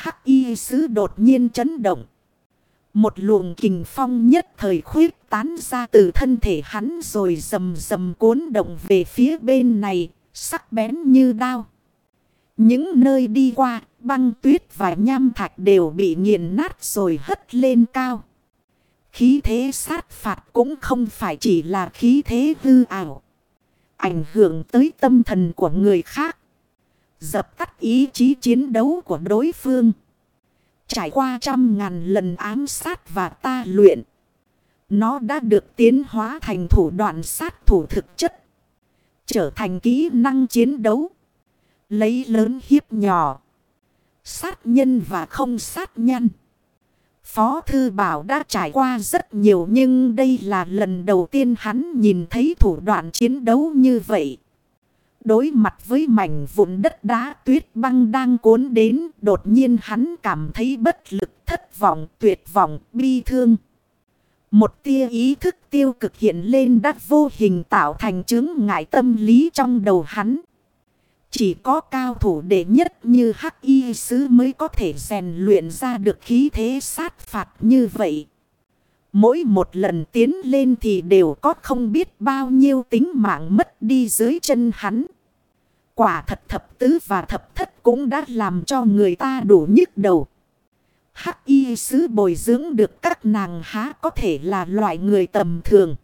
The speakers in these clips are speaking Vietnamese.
Hắc y sứ đột nhiên chấn động. Một luồng kình phong nhất thời khuyết tán ra từ thân thể hắn rồi rầm rầm cuốn động về phía bên này, sắc bén như đao. Những nơi đi qua, băng tuyết và nham thạch đều bị nghiền nát rồi hất lên cao. Khí thế sát phạt cũng không phải chỉ là khí thế hư ảo. Ảnh hưởng tới tâm thần của người khác. Dập tắt ý chí chiến đấu của đối phương. Trải qua trăm ngàn lần ám sát và ta luyện. Nó đã được tiến hóa thành thủ đoạn sát thủ thực chất. Trở thành kỹ năng chiến đấu. Lấy lớn hiếp nhỏ. Sát nhân và không sát nhân. Phó Thư Bảo đã trải qua rất nhiều nhưng đây là lần đầu tiên hắn nhìn thấy thủ đoạn chiến đấu như vậy. Đối mặt với mảnh vụn đất đá tuyết băng đang cuốn đến, đột nhiên hắn cảm thấy bất lực, thất vọng, tuyệt vọng, bi thương. Một tia ý thức tiêu cực hiện lên đắt vô hình tạo thành chứng ngại tâm lý trong đầu hắn. Chỉ có cao thủ đệ nhất như hắc y sứ mới có thể rèn luyện ra được khí thế sát phạt như vậy. Mỗi một lần tiến lên thì đều có không biết bao nhiêu tính mạng mất đi dưới chân hắn. Quả thật thập tứ và thập thất cũng đã làm cho người ta đủ nhức đầu. Hắc y sứ bồi dưỡng được các nàng há có thể là loại người tầm thường.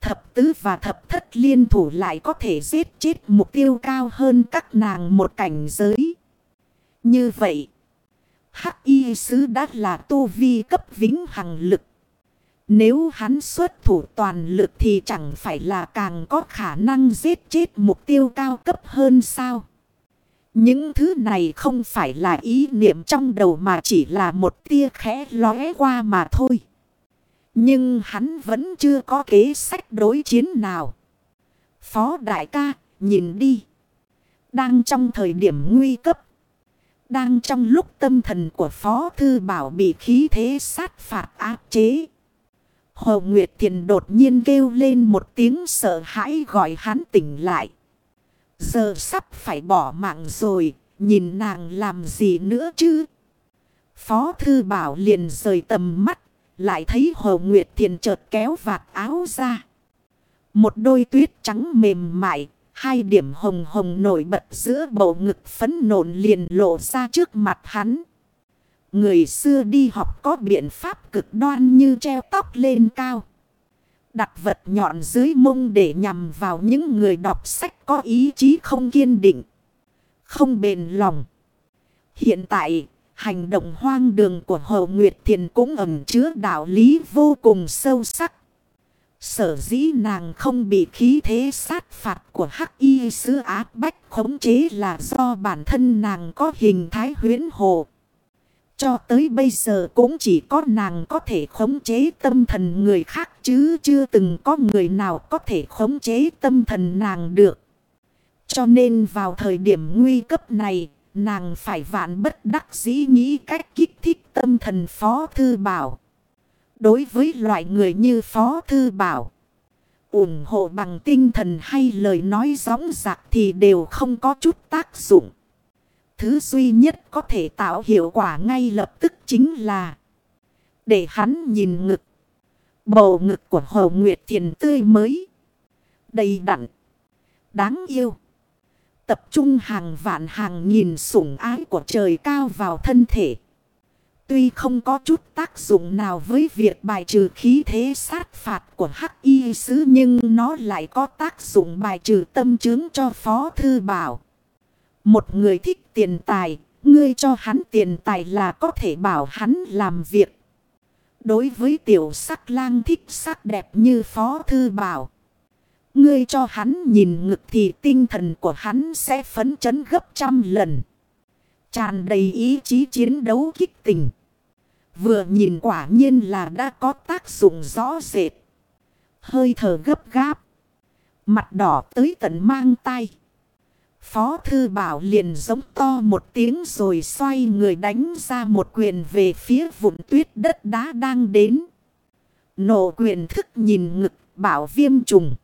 Thập tứ và thập thất liên thủ lại có thể giết chết mục tiêu cao hơn các nàng một cảnh giới. Như vậy, Hắc y sứ đã là tu vi cấp vĩnh hằng lực. Nếu hắn xuất thủ toàn lực thì chẳng phải là càng có khả năng giết chết mục tiêu cao cấp hơn sao? Những thứ này không phải là ý niệm trong đầu mà chỉ là một tia khẽ lóe qua mà thôi. Nhưng hắn vẫn chưa có kế sách đối chiến nào. Phó đại ca, nhìn đi. Đang trong thời điểm nguy cấp. Đang trong lúc tâm thần của Phó Thư Bảo bị khí thế sát phạt áp chế. Hồ Nguyệt Thiền đột nhiên kêu lên một tiếng sợ hãi gọi hắn tỉnh lại. Giờ sắp phải bỏ mạng rồi, nhìn nàng làm gì nữa chứ? Phó Thư Bảo liền rời tầm mắt, lại thấy Hồ Nguyệt Thiền chợt kéo vạt áo ra. Một đôi tuyết trắng mềm mại, hai điểm hồng hồng nổi bật giữa bầu ngực phấn nộn liền lộ ra trước mặt hắn. Người xưa đi học có biện pháp cực đoan như treo tóc lên cao. Đặt vật nhọn dưới mông để nhằm vào những người đọc sách có ý chí không kiên định. Không bền lòng. Hiện tại, hành động hoang đường của Hồ Nguyệt Thiền cũng ẩm chứa đạo lý vô cùng sâu sắc. Sở dĩ nàng không bị khí thế sát phạt của hắc y sứ ác bách khống chế là do bản thân nàng có hình thái huyến hồ. Cho tới bây giờ cũng chỉ có nàng có thể khống chế tâm thần người khác chứ chưa từng có người nào có thể khống chế tâm thần nàng được. Cho nên vào thời điểm nguy cấp này, nàng phải vạn bất đắc dĩ nghĩ cách kích thích tâm thần Phó Thư Bảo. Đối với loại người như Phó Thư Bảo, ủng hộ bằng tinh thần hay lời nói gióng giặc thì đều không có chút tác dụng. Thứ duy nhất có thể tạo hiệu quả ngay lập tức chính là để hắn nhìn ngực. Bầu ngực của Hồ Nguyệt Thiền tươi mới. Đầy đặn. Đáng yêu. Tập trung hàng vạn hàng nghìn sủng ái của trời cao vào thân thể. Tuy không có chút tác dụng nào với việc bài trừ khí thế sát phạt của Hắc Y Sứ, nhưng nó lại có tác dụng bài trừ tâm chứng cho Phó Thư Bảo. Một người thích tiền tài, ngươi cho hắn tiền tài là có thể bảo hắn làm việc. Đối với tiểu sắc lang thích sắc đẹp như Phó Thư Bảo. Ngươi cho hắn nhìn ngực thì tinh thần của hắn sẽ phấn chấn gấp trăm lần. Tràn đầy ý chí chiến đấu kích tình. Vừa nhìn quả nhiên là đã có tác dụng rõ rệt. Hơi thở gấp gáp. Mặt đỏ tới tận mang tay. Phó Thư Bảo liền giống to một tiếng rồi xoay người đánh ra một quyền về phía vụn tuyết đất đá đang đến. Nổ quyền thức nhìn ngực bảo viêm trùng.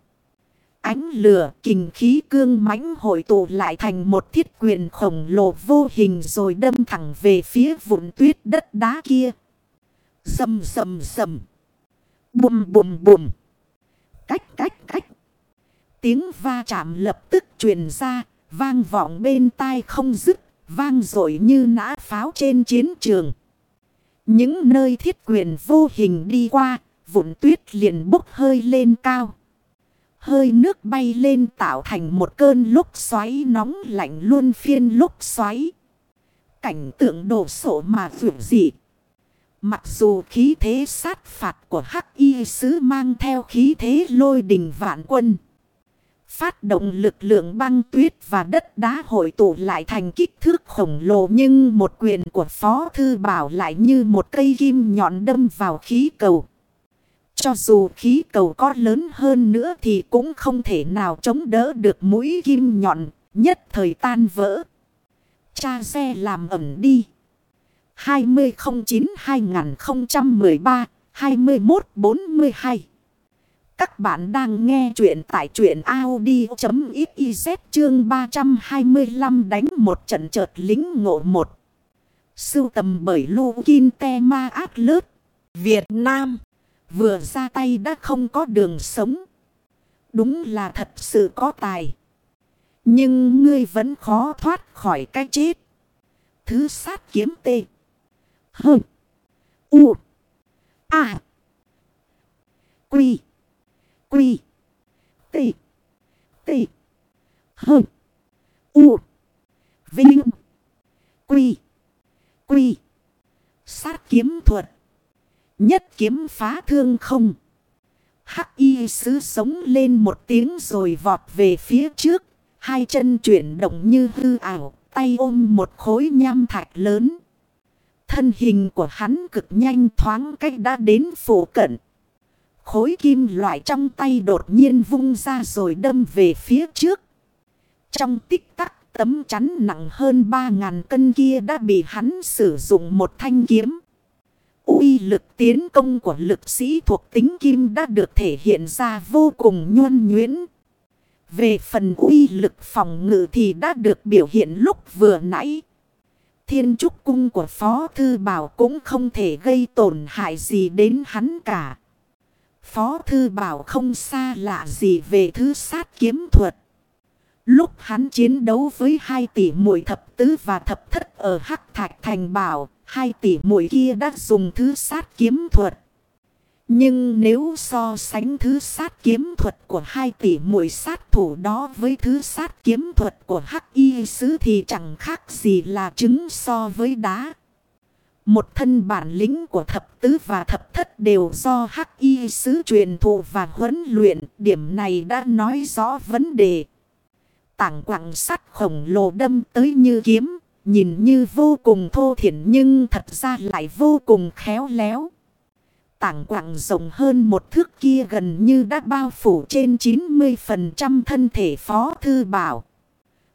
Ánh lửa kình khí cương mãnh hội tụ lại thành một thiết quyền khổng lồ vô hình rồi đâm thẳng về phía vụn tuyết đất đá kia. Dầm dầm dầm. Bùm bùm bùm. Cách cách cách. Tiếng va chạm lập tức truyền ra, vang vọng bên tai không dứt, vang dội như nã pháo trên chiến trường. Những nơi thiết quyền vô hình đi qua, vụn tuyết liền bốc hơi lên cao. Hơi nước bay lên tạo thành một cơn lúc xoáy nóng lạnh luôn phiên lúc xoáy. Cảnh tượng đổ sổ mà vượt dị. Mặc dù khí thế sát phạt của Hắc Y Sứ mang theo khí thế lôi đình vạn quân. Phát động lực lượng băng tuyết và đất đá hội tụ lại thành kích thước khổng lồ nhưng một quyền của Phó Thư Bảo lại như một cây kim nhọn đâm vào khí cầu. Cho dù khí cầu có lớn hơn nữa thì cũng không thể nào chống đỡ được mũi kim nhọn, nhất thời tan vỡ. Cha xe làm ẩm đi. 2009-2013-2142 các bạn đang nghe chuyện tại chuyện Audi.xyz chương 325 đánh một trận chợt lính ngộ một. Sưu tầm bởi Lô Kinh Te Ma ác Lớt, Việt Nam. Vừa ra tay đã không có đường sống. Đúng là thật sự có tài. Nhưng ngươi vẫn khó thoát khỏi cái chết. Thứ sát kiếm tê. Hơ. U. A. Quy. Quy. Tê. Tê. Hơ. U. Vinh. Quy. Quy. Sát kiếm thuật. Nhất kiếm phá thương không. Hắc y sứ sống lên một tiếng rồi vọt về phía trước. Hai chân chuyển động như hư ảo. Tay ôm một khối nham thạch lớn. Thân hình của hắn cực nhanh thoáng cách đã đến phủ cận. Khối kim loại trong tay đột nhiên vung ra rồi đâm về phía trước. Trong tích tắc, tấm chắn nặng hơn 3.000 cân kia đã bị hắn sử dụng một thanh kiếm uy lực tiến công của lực sĩ thuộc tính kim đã được thể hiện ra vô cùng nhuân nhuyễn. Về phần uy lực phòng ngự thì đã được biểu hiện lúc vừa nãy. Thiên trúc cung của Phó Thư Bảo cũng không thể gây tổn hại gì đến hắn cả. Phó Thư Bảo không xa lạ gì về thứ sát kiếm thuật. Lúc hắn chiến đấu với hai tỷ muội thập tứ và thập thất ở Hắc Thạch Thành Bảo, hai tỷ muội kia đã dùng thứ sát kiếm thuật. Nhưng nếu so sánh thứ sát kiếm thuật của hai tỷ muội sát thủ đó với thứ sát kiếm thuật của Hắc Y Sứ thì chẳng khác gì là trứng so với đá. Một thân bản lĩnh của thập tứ và thập thất đều do Hắc Y Sứ truyền thụ và huấn luyện. Điểm này đã nói rõ vấn đề. Tảng quặng sắt khổng lồ đâm tới như kiếm, nhìn như vô cùng thô thiển nhưng thật ra lại vô cùng khéo léo. Tảng quặng rộng hơn một thước kia gần như đã bao phủ trên 90% thân thể phó thư bảo.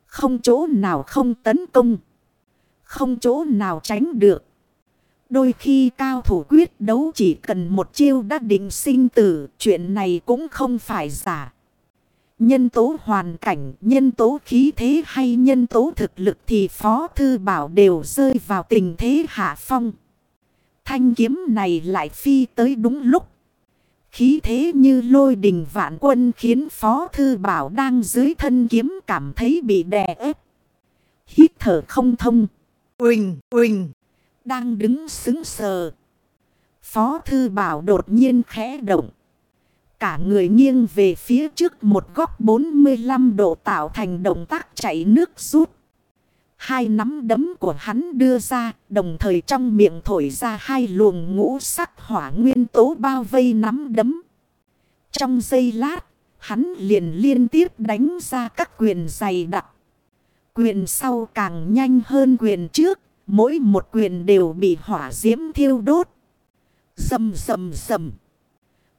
Không chỗ nào không tấn công. Không chỗ nào tránh được. Đôi khi cao thủ quyết đấu chỉ cần một chiêu đã định sinh tử. Chuyện này cũng không phải giả. Nhân tố hoàn cảnh, nhân tố khí thế hay nhân tố thực lực thì Phó Thư Bảo đều rơi vào tình thế hạ phong. Thanh kiếm này lại phi tới đúng lúc. Khí thế như lôi đình vạn quân khiến Phó Thư Bảo đang dưới thân kiếm cảm thấy bị đè ép. Hít thở không thông. Quỳnh, quỳnh. Đang đứng xứng sờ. Phó Thư Bảo đột nhiên khẽ động. Cả người nghiêng về phía trước một góc 45 độ tạo thành động tác chảy nước rút. Hai nắm đấm của hắn đưa ra, đồng thời trong miệng thổi ra hai luồng ngũ sắc hỏa nguyên tố bao vây nắm đấm. Trong giây lát, hắn liền liên tiếp đánh ra các quyền dày đặc. Quyền sau càng nhanh hơn quyền trước, mỗi một quyền đều bị hỏa diễm thiêu đốt. Dầm dầm dầm.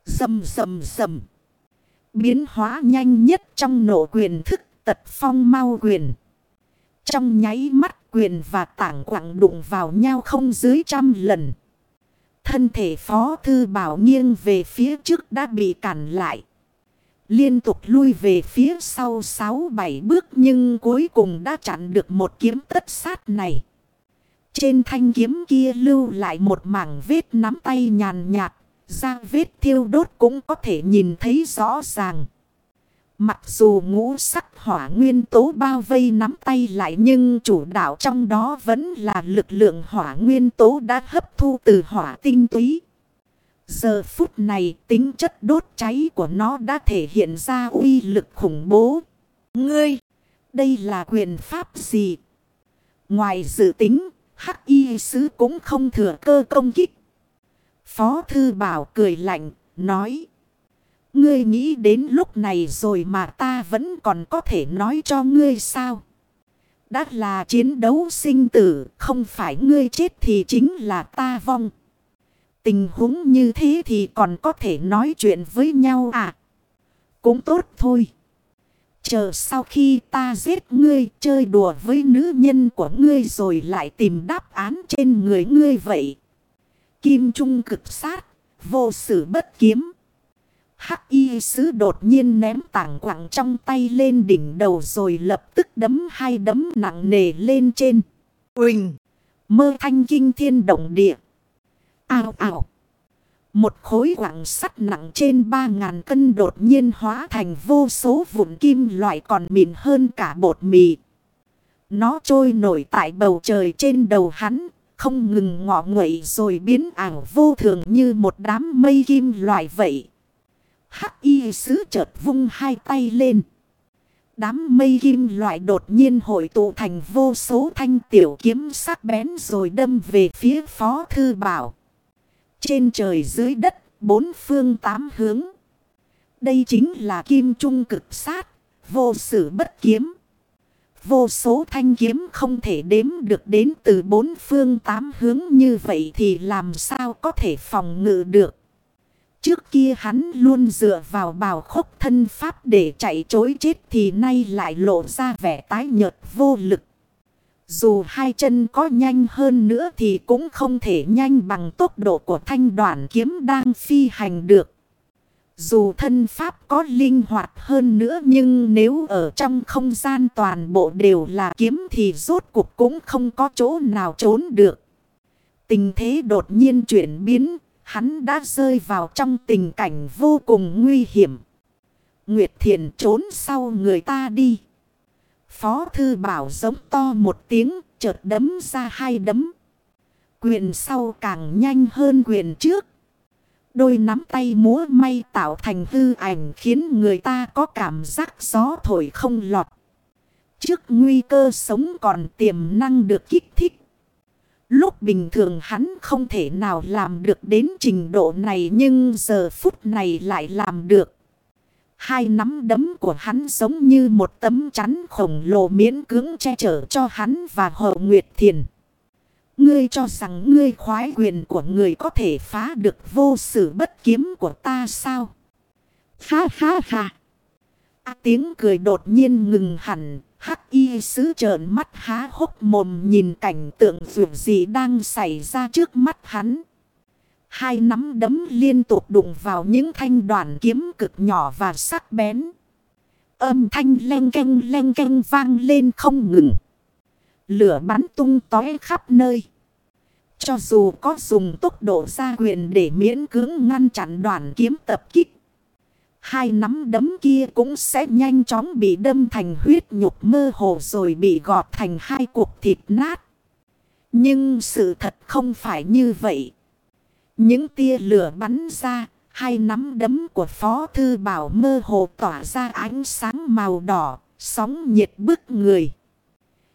Dầm dầm dầm. Biến hóa nhanh nhất trong nổ quyền thức, tật phong mau quyền. Trong nháy mắt quyền và tảng quặng đụng vào nhau không dưới trăm lần. Thân thể phó thư bảo nghiêng về phía trước đã bị cản lại. Liên tục lui về phía sau 6-7 bước nhưng cuối cùng đã chặn được một kiếm tất sát này. Trên thanh kiếm kia lưu lại một mảng vết nắm tay nhàn nhạt, ra vết thiêu đốt cũng có thể nhìn thấy rõ ràng. Mặc dù ngũ sắc hỏa nguyên tố bao vây nắm tay lại nhưng chủ đạo trong đó vẫn là lực lượng hỏa nguyên tố đã hấp thu từ hỏa tinh túy. Giờ phút này tính chất đốt cháy của nó đã thể hiện ra uy lực khủng bố. Ngươi, đây là quyền pháp gì? Ngoài dự tính, hắc y sứ cũng không thừa cơ công kích. Phó thư bảo cười lạnh, nói. Ngươi nghĩ đến lúc này rồi mà ta vẫn còn có thể nói cho ngươi sao? Đã là chiến đấu sinh tử, không phải ngươi chết thì chính là ta vong. Tình huống như thế thì còn có thể nói chuyện với nhau à? Cũng tốt thôi. Chờ sau khi ta giết ngươi chơi đùa với nữ nhân của ngươi rồi lại tìm đáp án trên người ngươi vậy. Kim trung cực sát, vô sự bất kiếm. Hắc y sứ đột nhiên ném tảng quặng trong tay lên đỉnh đầu rồi lập tức đấm hai đấm nặng nề lên trên. Quỳnh Mơ thanh kinh thiên động địa. Ao ao một khối quặng sắt nặng trên ba ngàn cân đột nhiên hóa thành vô số vụn kim loại còn mịn hơn cả bột mì. Nó trôi nổi tại bầu trời trên đầu hắn, không ngừng ngọ nguậy rồi biến ảo vô thường như một đám mây kim loại vậy. Hắc y sứ chợt vung hai tay lên. Đám mây kim loại đột nhiên hội tụ thành vô số thanh tiểu kiếm sắc bén rồi đâm về phía phó thư bảo. Trên trời dưới đất, bốn phương tám hướng. Đây chính là kim trung cực sát, vô sử bất kiếm. Vô số thanh kiếm không thể đếm được đến từ bốn phương tám hướng như vậy thì làm sao có thể phòng ngự được. Trước kia hắn luôn dựa vào bào khốc thân pháp để chạy chối chết thì nay lại lộ ra vẻ tái nhợt vô lực. Dù hai chân có nhanh hơn nữa thì cũng không thể nhanh bằng tốc độ của thanh đoạn kiếm đang phi hành được. Dù thân pháp có linh hoạt hơn nữa nhưng nếu ở trong không gian toàn bộ đều là kiếm thì rốt cuộc cũng không có chỗ nào trốn được. Tình thế đột nhiên chuyển biến, hắn đã rơi vào trong tình cảnh vô cùng nguy hiểm. Nguyệt Thiền trốn sau người ta đi. Phó Thư Bảo giống to một tiếng, chợt đấm ra hai đấm. Quyền sau càng nhanh hơn quyền trước. Đôi nắm tay múa may tạo thành hư ảnh khiến người ta có cảm giác gió thổi không lọt. Trước nguy cơ sống còn tiềm năng được kích thích. Lúc bình thường hắn không thể nào làm được đến trình độ này nhưng giờ phút này lại làm được. Hai nắm đấm của hắn giống như một tấm chắn khổng lồ miễn cưỡng che chở cho hắn và hậu nguyệt thiền. Ngươi cho rằng ngươi khoái quyền của người có thể phá được vô sự bất kiếm của ta sao? Ha ha ha! À, tiếng cười đột nhiên ngừng hẳn. Hắc y sứ trợn mắt há hốc mồm nhìn cảnh tượng vượt gì đang xảy ra trước mắt hắn. Hai nắm đấm liên tục đụng vào những thanh đoàn kiếm cực nhỏ và sắc bén. Âm thanh len canh len canh vang lên không ngừng. Lửa bắn tung tói khắp nơi. Cho dù có dùng tốc độ ra quyền để miễn cưỡng ngăn chặn đoàn kiếm tập kích. Hai nắm đấm kia cũng sẽ nhanh chóng bị đâm thành huyết nhục mơ hồ rồi bị gọt thành hai cuộc thịt nát. Nhưng sự thật không phải như vậy. Những tia lửa bắn ra, hai nắm đấm của Phó Thư Bảo mơ hồ tỏa ra ánh sáng màu đỏ, sóng nhiệt bức người.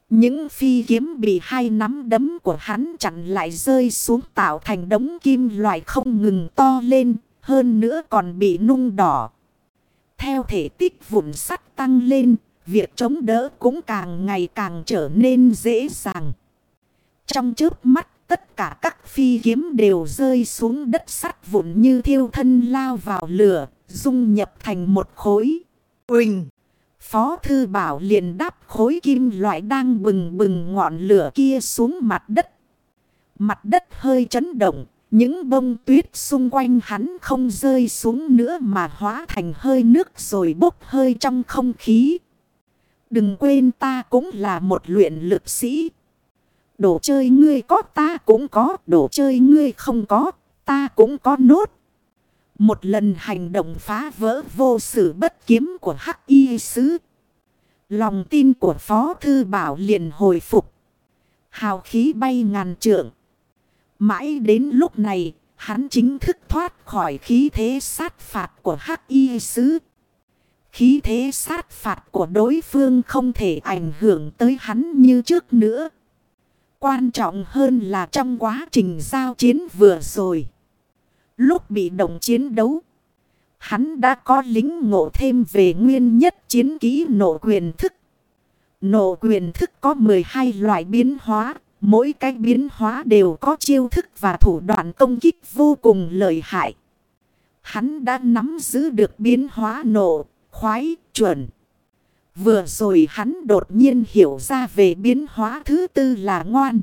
Những phi kiếm bị hai nắm đấm của hắn chặn lại rơi xuống tạo thành đống kim loại không ngừng to lên, hơn nữa còn bị nung đỏ. Theo thể tích vụn sắt tăng lên, việc chống đỡ cũng càng ngày càng trở nên dễ dàng. Trong trước mắt Tất cả các phi kiếm đều rơi xuống đất sắt vụn như thiêu thân lao vào lửa, dung nhập thành một khối. Quỳnh! Phó thư bảo liền đáp khối kim loại đang bừng bừng ngọn lửa kia xuống mặt đất. Mặt đất hơi chấn động, Những bông tuyết xung quanh hắn không rơi xuống nữa mà hóa thành hơi nước rồi bốc hơi trong không khí. Đừng quên ta cũng là một luyện lực sĩ. Đồ chơi ngươi có ta cũng có, đồ chơi ngươi không có, ta cũng có nốt. Một lần hành động phá vỡ vô sự bất kiếm của Hắc Y Sứ. Lòng tin của Phó Thư Bảo liền hồi phục. Hào khí bay ngàn trượng. Mãi đến lúc này, hắn chính thức thoát khỏi khí thế sát phạt của Hắc Y Sứ. Khí thế sát phạt của đối phương không thể ảnh hưởng tới hắn như trước nữa. Quan trọng hơn là trong quá trình giao chiến vừa rồi. Lúc bị động chiến đấu. Hắn đã có lính ngộ thêm về nguyên nhất chiến ký nộ quyền thức. Nộ quyền thức có 12 loại biến hóa. Mỗi cái biến hóa đều có chiêu thức và thủ đoạn công kích vô cùng lợi hại. Hắn đã nắm giữ được biến hóa nộ, khoái, chuẩn. Vừa rồi hắn đột nhiên hiểu ra về biến hóa thứ tư là ngoan.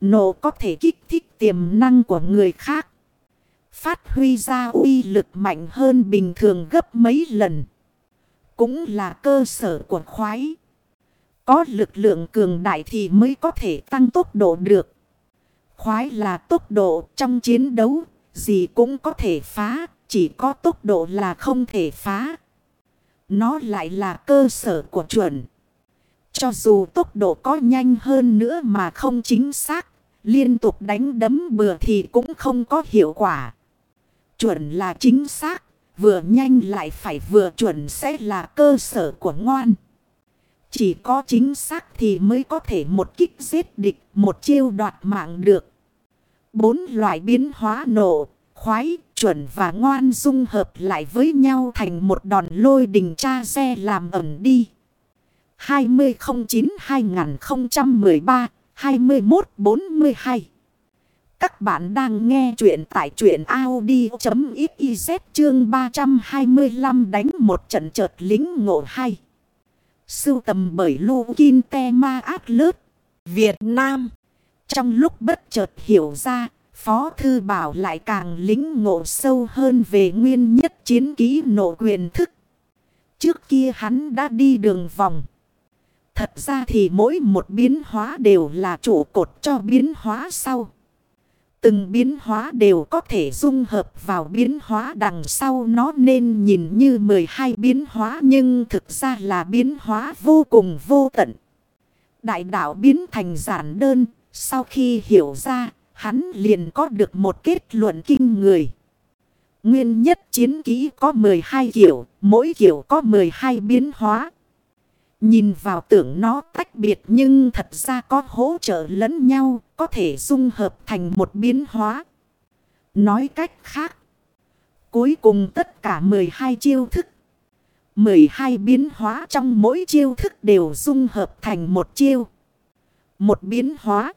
Nộ có thể kích thích tiềm năng của người khác. Phát huy ra uy lực mạnh hơn bình thường gấp mấy lần. Cũng là cơ sở của khoái. Có lực lượng cường đại thì mới có thể tăng tốc độ được. Khoái là tốc độ trong chiến đấu, gì cũng có thể phá, chỉ có tốc độ là không thể phá. Nó lại là cơ sở của chuẩn. Cho dù tốc độ có nhanh hơn nữa mà không chính xác, liên tục đánh đấm bừa thì cũng không có hiệu quả. Chuẩn là chính xác, vừa nhanh lại phải vừa chuẩn sẽ là cơ sở của ngoan. Chỉ có chính xác thì mới có thể một kích giết địch, một chiêu đoạt mạng được. Bốn loại biến hóa nổ, khoái, chuẩn và ngoan dung hợp lại với nhau thành một đòn lôi đình cha xe làm ẩn đi. 2009-2013-2142 Các bạn đang nghe chuyện tại chuyện Audi.xyz chương 325 đánh một trận chợt lính ngộ hay. Sưu tầm bởi Lô Kinh Te Ma Át Lớt, Việt Nam. Trong lúc bất chợt hiểu ra, Phó Thư Bảo lại càng lính ngộ sâu hơn về nguyên nhất chiến ký nộ quyền thức. Trước kia hắn đã đi đường vòng. Thật ra thì mỗi một biến hóa đều là trụ cột cho biến hóa sau. Từng biến hóa đều có thể dung hợp vào biến hóa đằng sau nó nên nhìn như 12 biến hóa nhưng thực ra là biến hóa vô cùng vô tận. Đại đạo biến thành giản đơn, sau khi hiểu ra, hắn liền có được một kết luận kinh người. Nguyên nhất chiến kỹ có 12 kiểu, mỗi kiểu có 12 biến hóa. Nhìn vào tưởng nó tách biệt nhưng thật ra có hỗ trợ lẫn nhau, có thể dung hợp thành một biến hóa. Nói cách khác, cuối cùng tất cả 12 chiêu thức. 12 biến hóa trong mỗi chiêu thức đều dung hợp thành một chiêu. Một biến hóa.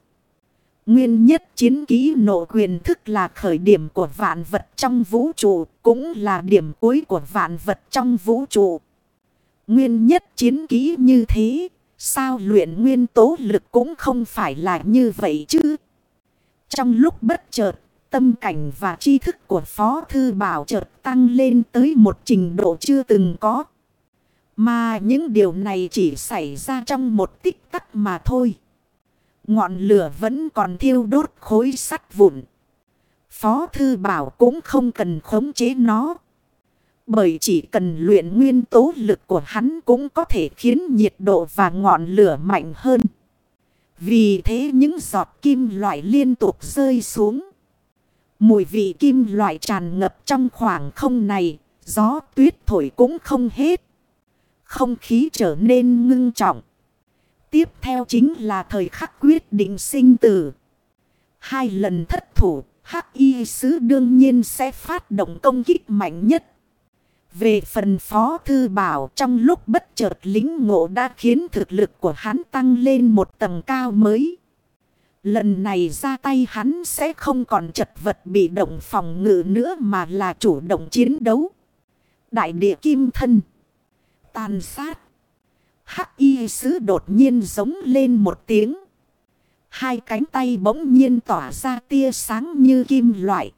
Nguyên nhất chiến ký nộ quyền thức là khởi điểm của vạn vật trong vũ trụ, cũng là điểm cuối của vạn vật trong vũ trụ. Nguyên nhất chiến ký như thế, sao luyện nguyên tố lực cũng không phải là như vậy chứ? Trong lúc bất chợt, tâm cảnh và tri thức của Phó Thư Bảo chợt tăng lên tới một trình độ chưa từng có. Mà những điều này chỉ xảy ra trong một tích tắc mà thôi. Ngọn lửa vẫn còn thiêu đốt khối sắt vụn. Phó Thư Bảo cũng không cần khống chế nó. Bởi chỉ cần luyện nguyên tố lực của hắn cũng có thể khiến nhiệt độ và ngọn lửa mạnh hơn. Vì thế những giọt kim loại liên tục rơi xuống. Mùi vị kim loại tràn ngập trong khoảng không này, gió tuyết thổi cũng không hết. Không khí trở nên ngưng trọng. Tiếp theo chính là thời khắc quyết định sinh tử. Hai lần thất thủ, Hắc Y Sứ đương nhiên sẽ phát động công kích mạnh nhất. Về phần Phó Thư Bảo trong lúc bất chợt lính ngộ đã khiến thực lực của hắn tăng lên một tầng cao mới. Lần này ra tay hắn sẽ không còn chật vật bị động phòng ngự nữa mà là chủ động chiến đấu. Đại địa kim thân. Tàn sát. Hắc y sứ đột nhiên giống lên một tiếng. Hai cánh tay bỗng nhiên tỏa ra tia sáng như kim loại.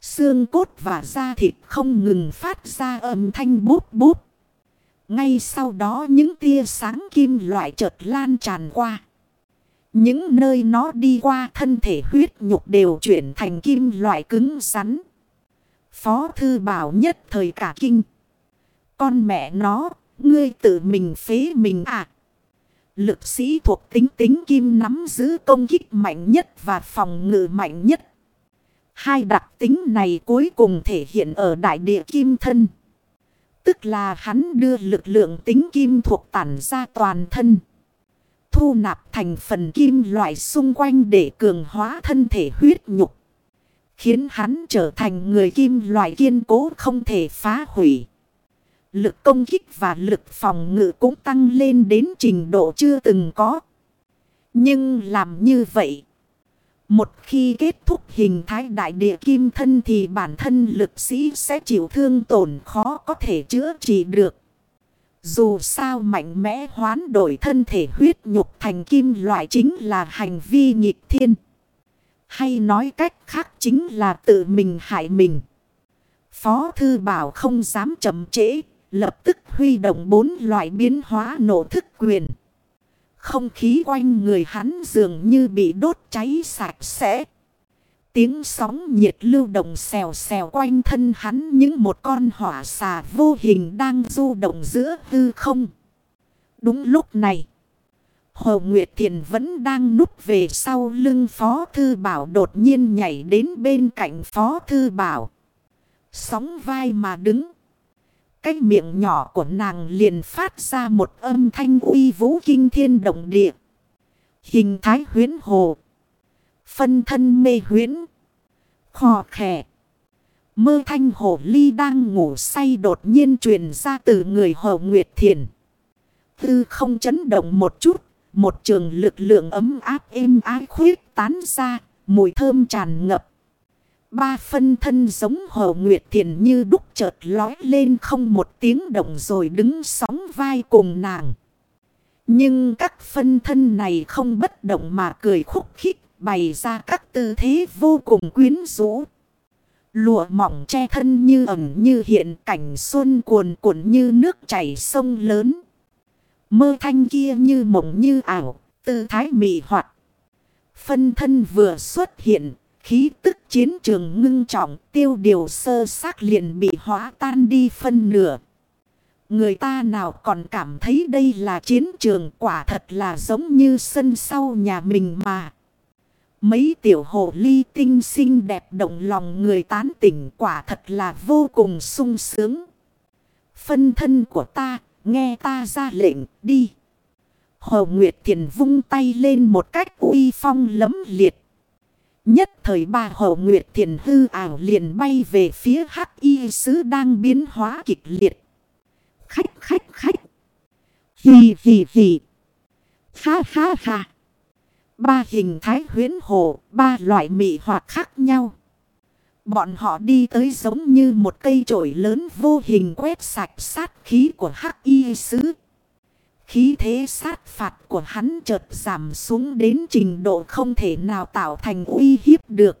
Xương cốt và da thịt không ngừng phát ra âm thanh bút bút. Ngay sau đó những tia sáng kim loại chợt lan tràn qua. Những nơi nó đi qua thân thể huyết nhục đều chuyển thành kim loại cứng rắn. Phó thư bảo nhất thời cả kinh. Con mẹ nó, ngươi tự mình phế mình à? Lực sĩ thuộc tính tính kim nắm giữ công kích mạnh nhất và phòng ngự mạnh nhất. Hai đặc tính này cuối cùng thể hiện ở đại địa kim thân. Tức là hắn đưa lực lượng tính kim thuộc tản ra toàn thân. Thu nạp thành phần kim loại xung quanh để cường hóa thân thể huyết nhục. Khiến hắn trở thành người kim loại kiên cố không thể phá hủy. Lực công kích và lực phòng ngự cũng tăng lên đến trình độ chưa từng có. Nhưng làm như vậy. Một khi kết thúc hình thái đại địa kim thân thì bản thân lực sĩ sẽ chịu thương tổn khó có thể chữa trị được. Dù sao mạnh mẽ hoán đổi thân thể huyết nhục thành kim loại chính là hành vi nghịch thiên. Hay nói cách khác chính là tự mình hại mình. Phó thư bảo không dám chậm trễ, lập tức huy động bốn loại biến hóa nổ thức quyền. Không khí quanh người hắn dường như bị đốt cháy sạch sẽ. Tiếng sóng nhiệt lưu động xèo xèo quanh thân hắn những một con hỏa xà vô hình đang du động giữa hư không. Đúng lúc này, Hồ Nguyệt Thiền vẫn đang núp về sau lưng Phó Thư Bảo đột nhiên nhảy đến bên cạnh Phó Thư Bảo. Sóng vai mà đứng. Cái miệng nhỏ của nàng liền phát ra một âm thanh uy vũ kinh thiên động địa. Hình thái huyến hồ. Phân thân mê huyến. Khò khẻ. Mơ thanh hồ ly đang ngủ say đột nhiên truyền ra từ người hồ Nguyệt Thiền. Tư không chấn động một chút. Một trường lực lượng ấm áp êm ái khuyết tán ra. Mùi thơm tràn ngập. Ba phân thân giống hồ nguyệt thiền như đúc chợt lói lên không một tiếng động rồi đứng sóng vai cùng nàng. Nhưng các phân thân này không bất động mà cười khúc khích bày ra các tư thế vô cùng quyến rũ. Lụa mỏng che thân như ẩn như hiện cảnh xuân cuồn cuộn như nước chảy sông lớn. Mơ thanh kia như mộng như ảo, tư thái mị hoạt. Phân thân vừa xuất hiện, Khí tức chiến trường ngưng trọng tiêu điều sơ xác liền bị hóa tan đi phân nửa. Người ta nào còn cảm thấy đây là chiến trường quả thật là giống như sân sau nhà mình mà. Mấy tiểu hồ ly tinh xinh đẹp động lòng người tán tỉnh quả thật là vô cùng sung sướng. Phân thân của ta, nghe ta ra lệnh, đi. Hồ Nguyệt Thiền vung tay lên một cách uy phong lấm liệt. Nhất thời ba hậu nguyệt thiền hư ảo liền bay về phía hắc y sứ đang biến hóa kịch liệt. Khách khách khách. Hì hì hì. Ha ha ha. Ba hình thái huyến hồ, ba loại mị hoạt khác nhau. Bọn họ đi tới giống như một cây trổi lớn vô hình quét sạch sát khí của hắc y sứ. Khí thế sát phạt của hắn chợt giảm xuống đến trình độ không thể nào tạo thành uy hiếp được.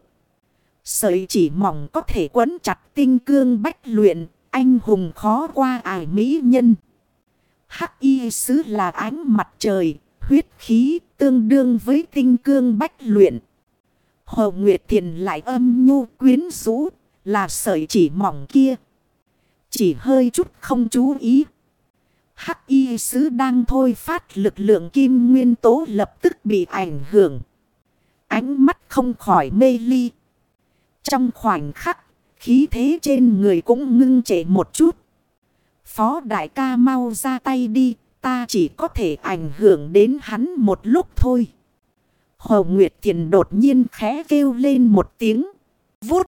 Sợi chỉ mỏng có thể quấn chặt tinh cương bách luyện, anh hùng khó qua ải mỹ nhân. Hắc y sứ là ánh mặt trời, huyết khí tương đương với tinh cương bách luyện. Hồ Nguyệt Thiền lại âm nhu quyến rũ là sợi chỉ mỏng kia. Chỉ hơi chút không chú ý. Hắc y sứ đang thôi phát lực lượng kim nguyên tố lập tức bị ảnh hưởng. Ánh mắt không khỏi mê ly. Trong khoảnh khắc, khí thế trên người cũng ngưng trệ một chút. Phó đại ca mau ra tay đi, ta chỉ có thể ảnh hưởng đến hắn một lúc thôi. Hồ Nguyệt Thiền đột nhiên khẽ kêu lên một tiếng. Vút.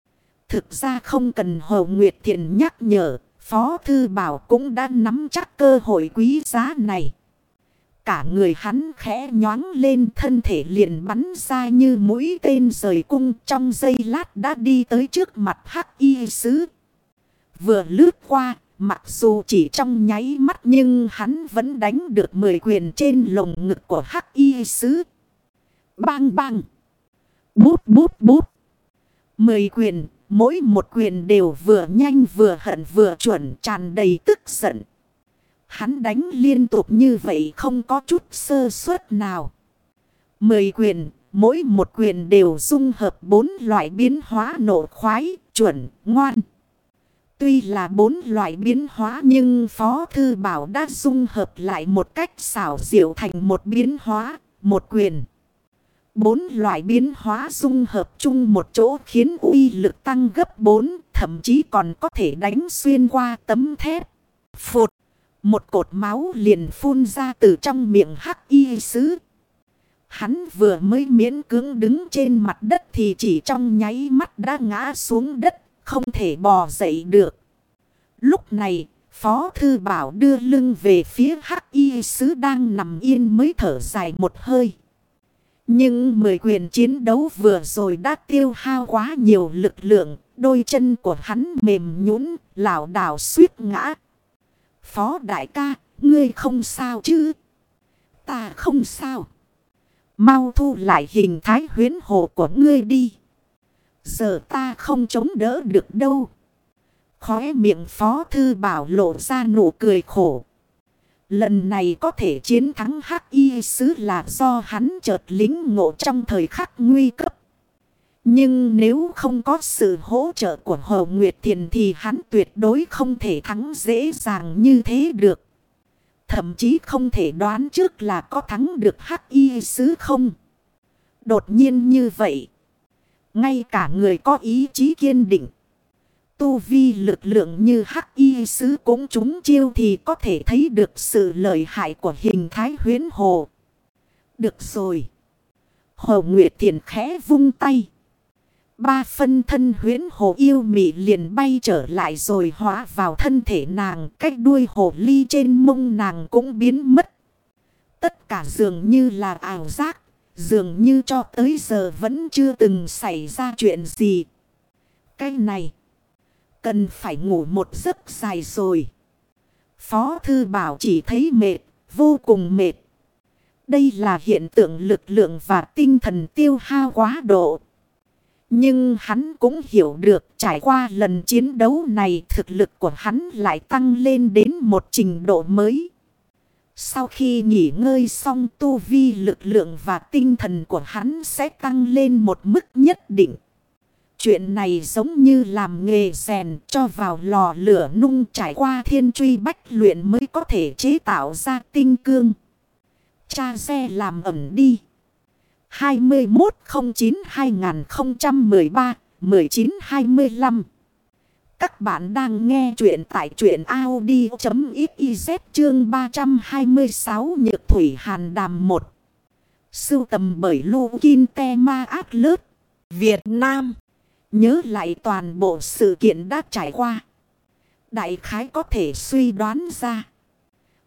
Thực ra không cần Hồ Nguyệt Thiền nhắc nhở. Phó Thư Bảo cũng đã nắm chắc cơ hội quý giá này. Cả người hắn khẽ nhoáng lên thân thể liền bắn ra như mũi tên rời cung trong giây lát đã đi tới trước mặt hắc y sứ. Vừa lướt qua, mặc dù chỉ trong nháy mắt nhưng hắn vẫn đánh được 10 quyền trên lồng ngực của hắc y sứ. Bang bang. Bút bút bút. Mười quyền, mỗi một quyền đều vừa nhanh vừa hận vừa chuẩn tràn đầy tức giận. Hắn đánh liên tục như vậy không có chút sơ suất nào. Mười quyền, mỗi một quyền đều dung hợp bốn loại biến hóa nổ khoái, chuẩn, ngoan. Tuy là bốn loại biến hóa nhưng Phó Thư Bảo đã dung hợp lại một cách xảo diệu thành một biến hóa, một quyền. Bốn loại biến hóa dung hợp chung một chỗ khiến uy lực tăng gấp bốn, thậm chí còn có thể đánh xuyên qua tấm thép. Phụt! Một cột máu liền phun ra từ trong miệng hắc y sứ. Hắn vừa mới miễn cưỡng đứng trên mặt đất thì chỉ trong nháy mắt đã ngã xuống đất, không thể bò dậy được. Lúc này, Phó Thư Bảo đưa lưng về phía hắc y sứ đang nằm yên mới thở dài một hơi. Nhưng mười quyền chiến đấu vừa rồi đã tiêu hao quá nhiều lực lượng, đôi chân của hắn mềm nhũn lảo đảo suýt ngã. Phó đại ca, ngươi không sao chứ? Ta không sao. Mau thu lại hình thái huyến hộ của ngươi đi. Giờ ta không chống đỡ được đâu. Khóe miệng phó thư bảo lộ ra nụ cười khổ. Lần này có thể chiến thắng hắc y sứ là do hắn chợt lính ngộ trong thời khắc nguy cấp. Nhưng nếu không có sự hỗ trợ của Hồ Nguyệt Thiền thì hắn tuyệt đối không thể thắng dễ dàng như thế được. Thậm chí không thể đoán trước là có thắng được hắc y sứ không. Đột nhiên như vậy. Ngay cả người có ý chí kiên định. Tu vi lực lượng như hắc y sứ cũng chúng chiêu thì có thể thấy được sự lợi hại của hình thái huyến hồ. Được rồi. Hồ Nguyệt Thiền khẽ vung tay. Ba phân thân huyến hồ yêu mị liền bay trở lại rồi hóa vào thân thể nàng. Cách đuôi hồ ly trên mông nàng cũng biến mất. Tất cả dường như là ảo giác. Dường như cho tới giờ vẫn chưa từng xảy ra chuyện gì. Cái này. Cần phải ngủ một giấc dài rồi. Phó thư bảo chỉ thấy mệt. Vô cùng mệt. Đây là hiện tượng lực lượng và tinh thần tiêu hao quá độ. Nhưng hắn cũng hiểu được trải qua lần chiến đấu này, thực lực của hắn lại tăng lên đến một trình độ mới. Sau khi nghỉ ngơi xong, tu vi, lực lượng và tinh thần của hắn sẽ tăng lên một mức nhất định. Chuyện này giống như làm nghề rèn cho vào lò lửa nung trải qua thiên truy bách luyện mới có thể chế tạo ra tinh cương. Cha xe làm ẩm đi. 2109-2013-1925 Các bạn đang nghe chuyện tại chuyện Audi.xyz chương 326 Nhược Thủy Hàn Đàm 1 Sưu tầm bởi Lô Kinh Te Ma Át Việt Nam Nhớ lại toàn bộ sự kiện đã trải qua Đại khái có thể suy đoán ra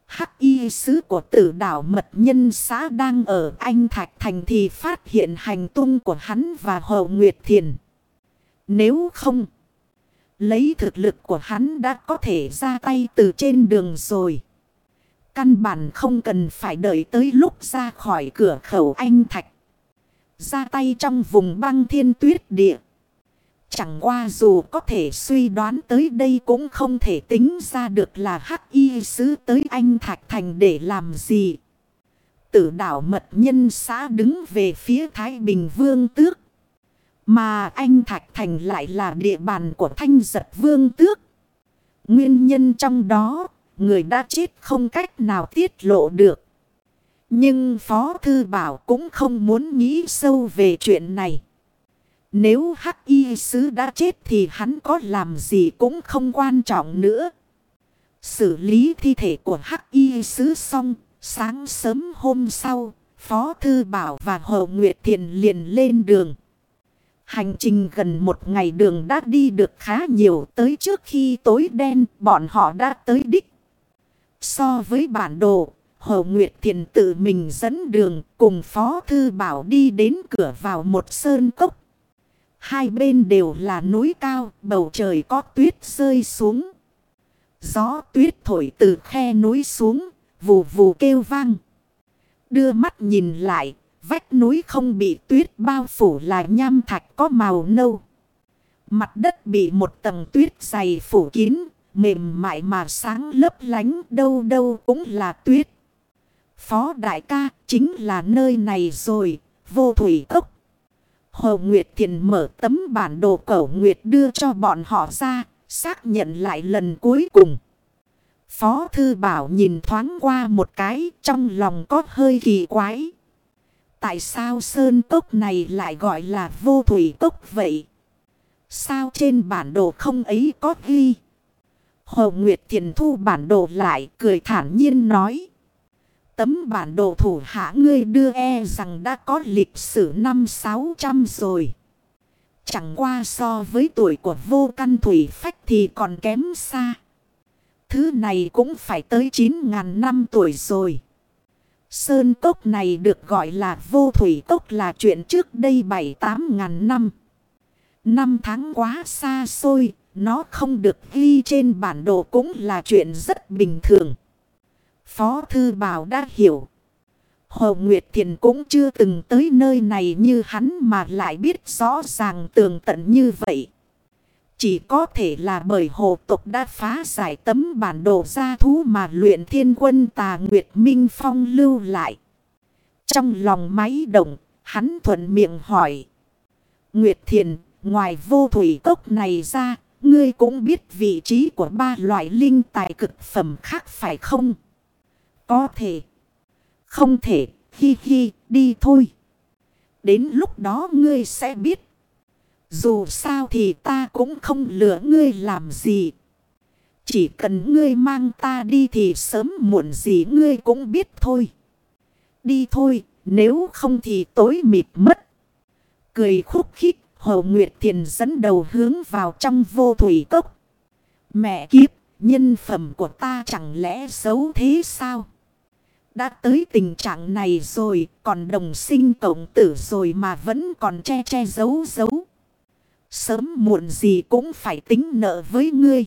Hắc y sứ của tử đảo mật nhân xã đang ở Anh Thạch Thành thì phát hiện hành tung của hắn và Hồ Nguyệt Thiền. Nếu không, lấy thực lực của hắn đã có thể ra tay từ trên đường rồi. Căn bản không cần phải đợi tới lúc ra khỏi cửa khẩu Anh Thạch. Ra tay trong vùng băng thiên tuyết địa. Chẳng qua dù có thể suy đoán tới đây cũng không thể tính ra được là hắc y sứ tới anh Thạch Thành để làm gì. Tử đảo mật nhân xã đứng về phía Thái Bình Vương Tước. Mà anh Thạch Thành lại là địa bàn của thanh giật Vương Tước. Nguyên nhân trong đó, người đã chết không cách nào tiết lộ được. Nhưng Phó Thư Bảo cũng không muốn nghĩ sâu về chuyện này. Nếu hắc y sứ đã chết thì hắn có làm gì cũng không quan trọng nữa. Xử lý thi thể của hắc y sứ xong, sáng sớm hôm sau, Phó Thư Bảo và Hồ Nguyệt Thiền liền lên đường. Hành trình gần một ngày đường đã đi được khá nhiều tới trước khi tối đen bọn họ đã tới đích. So với bản đồ, Hồ Nguyệt Thiền tự mình dẫn đường cùng Phó Thư Bảo đi đến cửa vào một sơn cốc. Hai bên đều là núi cao, bầu trời có tuyết rơi xuống. Gió tuyết thổi từ khe núi xuống, vù vù kêu vang. Đưa mắt nhìn lại, Vách núi không bị tuyết bao phủ là nham thạch có màu nâu. Mặt đất bị một tầng tuyết dày phủ kín, mềm mại mà sáng lấp lánh đâu đâu cũng là tuyết. Phó đại ca chính là nơi này rồi, vô thủy ốc. Hồ Nguyệt Thiền mở tấm bản đồ cẩu Nguyệt đưa cho bọn họ ra, xác nhận lại lần cuối cùng. Phó Thư Bảo nhìn thoáng qua một cái, trong lòng có hơi kỳ quái. Tại sao sơn cốc này lại gọi là vô thủy cốc vậy? Sao trên bản đồ không ấy có ghi? Hồ Nguyệt Thiền thu bản đồ lại cười thản nhiên nói. Tấm bản đồ thủ hạ ngươi đưa e rằng đã có lịch sử năm sáu trăm rồi. Chẳng qua so với tuổi của vô căn thủy phách thì còn kém xa. Thứ này cũng phải tới 9.000 năm tuổi rồi. Sơn cốc này được gọi là vô thủy cốc là chuyện trước đây 7-8 ngàn năm. Năm tháng quá xa xôi, nó không được ghi trên bản đồ cũng là chuyện rất bình thường. Phó Thư Bảo đã hiểu. Hồ Nguyệt Thiền cũng chưa từng tới nơi này như hắn mà lại biết rõ ràng tường tận như vậy. Chỉ có thể là bởi hồ tục đã phá giải tấm bản đồ gia thú mà luyện thiên quân tà Nguyệt Minh Phong lưu lại. Trong lòng máy động, hắn thuận miệng hỏi. Nguyệt Thiền, ngoài vô thủy cốc này ra, ngươi cũng biết vị trí của ba loại linh tài cực phẩm khác phải không? Có thể. Không thể, hi hi, đi thôi. Đến lúc đó ngươi sẽ biết. Dù sao thì ta cũng không lừa ngươi làm gì. Chỉ cần ngươi mang ta đi thì sớm muộn gì ngươi cũng biết thôi. Đi thôi, nếu không thì tối mịt mất. Cười khúc khích, Hồ Nguyệt Thiền dẫn đầu hướng vào trong vô thủy cốc. Mẹ kiếp, nhân phẩm của ta chẳng lẽ xấu thế sao? Đã tới tình trạng này rồi, còn đồng sinh cộng tử rồi mà vẫn còn che che giấu giấu. Sớm muộn gì cũng phải tính nợ với ngươi.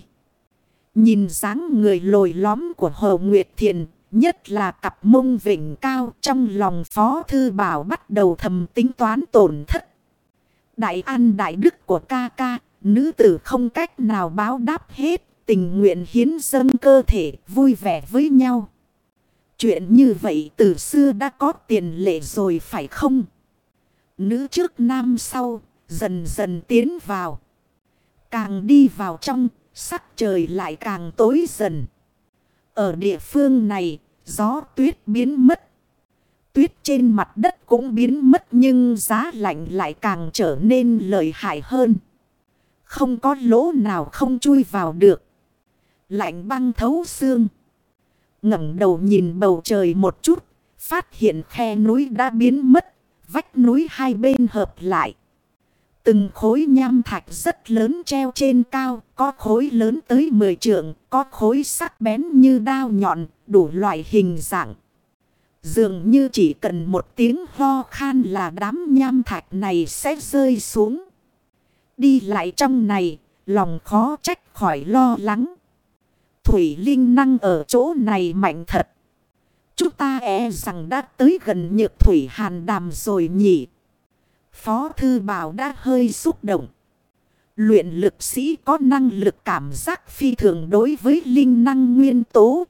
Nhìn dáng người lồi lõm của Hồ Nguyệt Thiền, nhất là cặp mông vịnh cao trong lòng Phó Thư Bảo bắt đầu thầm tính toán tổn thất. Đại an đại đức của ca ca, nữ tử không cách nào báo đáp hết, tình nguyện hiến dâng cơ thể vui vẻ với nhau. Chuyện như vậy từ xưa đã có tiền lệ rồi phải không? Nữ trước nam sau, dần dần tiến vào. Càng đi vào trong, sắc trời lại càng tối dần. Ở địa phương này, gió tuyết biến mất. Tuyết trên mặt đất cũng biến mất nhưng giá lạnh lại càng trở nên lợi hại hơn. Không có lỗ nào không chui vào được. Lạnh băng thấu xương ngẩng đầu nhìn bầu trời một chút, phát hiện khe núi đã biến mất, vách núi hai bên hợp lại. Từng khối nham thạch rất lớn treo trên cao, có khối lớn tới 10 trượng, có khối sắc bén như đao nhọn, đủ loại hình dạng. Dường như chỉ cần một tiếng ho khan là đám nham thạch này sẽ rơi xuống. Đi lại trong này, lòng khó trách khỏi lo lắng thủy linh năng ở chỗ này mạnh thật. Chúng ta e rằng đã tới gần nhược thủy hàn đàm rồi nhỉ. Phó thư bảo đã hơi xúc động. Luyện lực sĩ có năng lực cảm giác phi thường đối với linh năng nguyên tố.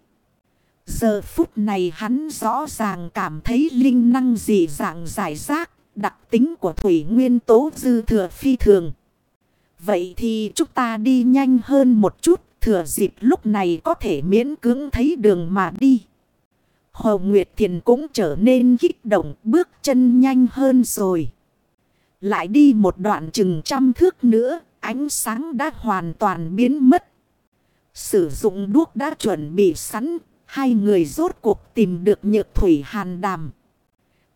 Giờ phút này hắn rõ ràng cảm thấy linh năng dị dạng giải rác, đặc tính của thủy nguyên tố dư thừa phi thường. Vậy thì chúng ta đi nhanh hơn một chút thừa dịp lúc này có thể miễn cưỡng thấy đường mà đi. Hồ Nguyệt Thiền cũng trở nên kích động bước chân nhanh hơn rồi. Lại đi một đoạn chừng trăm thước nữa, ánh sáng đã hoàn toàn biến mất. Sử dụng đuốc đã chuẩn bị sẵn, hai người rốt cuộc tìm được nhược thủy hàn đàm.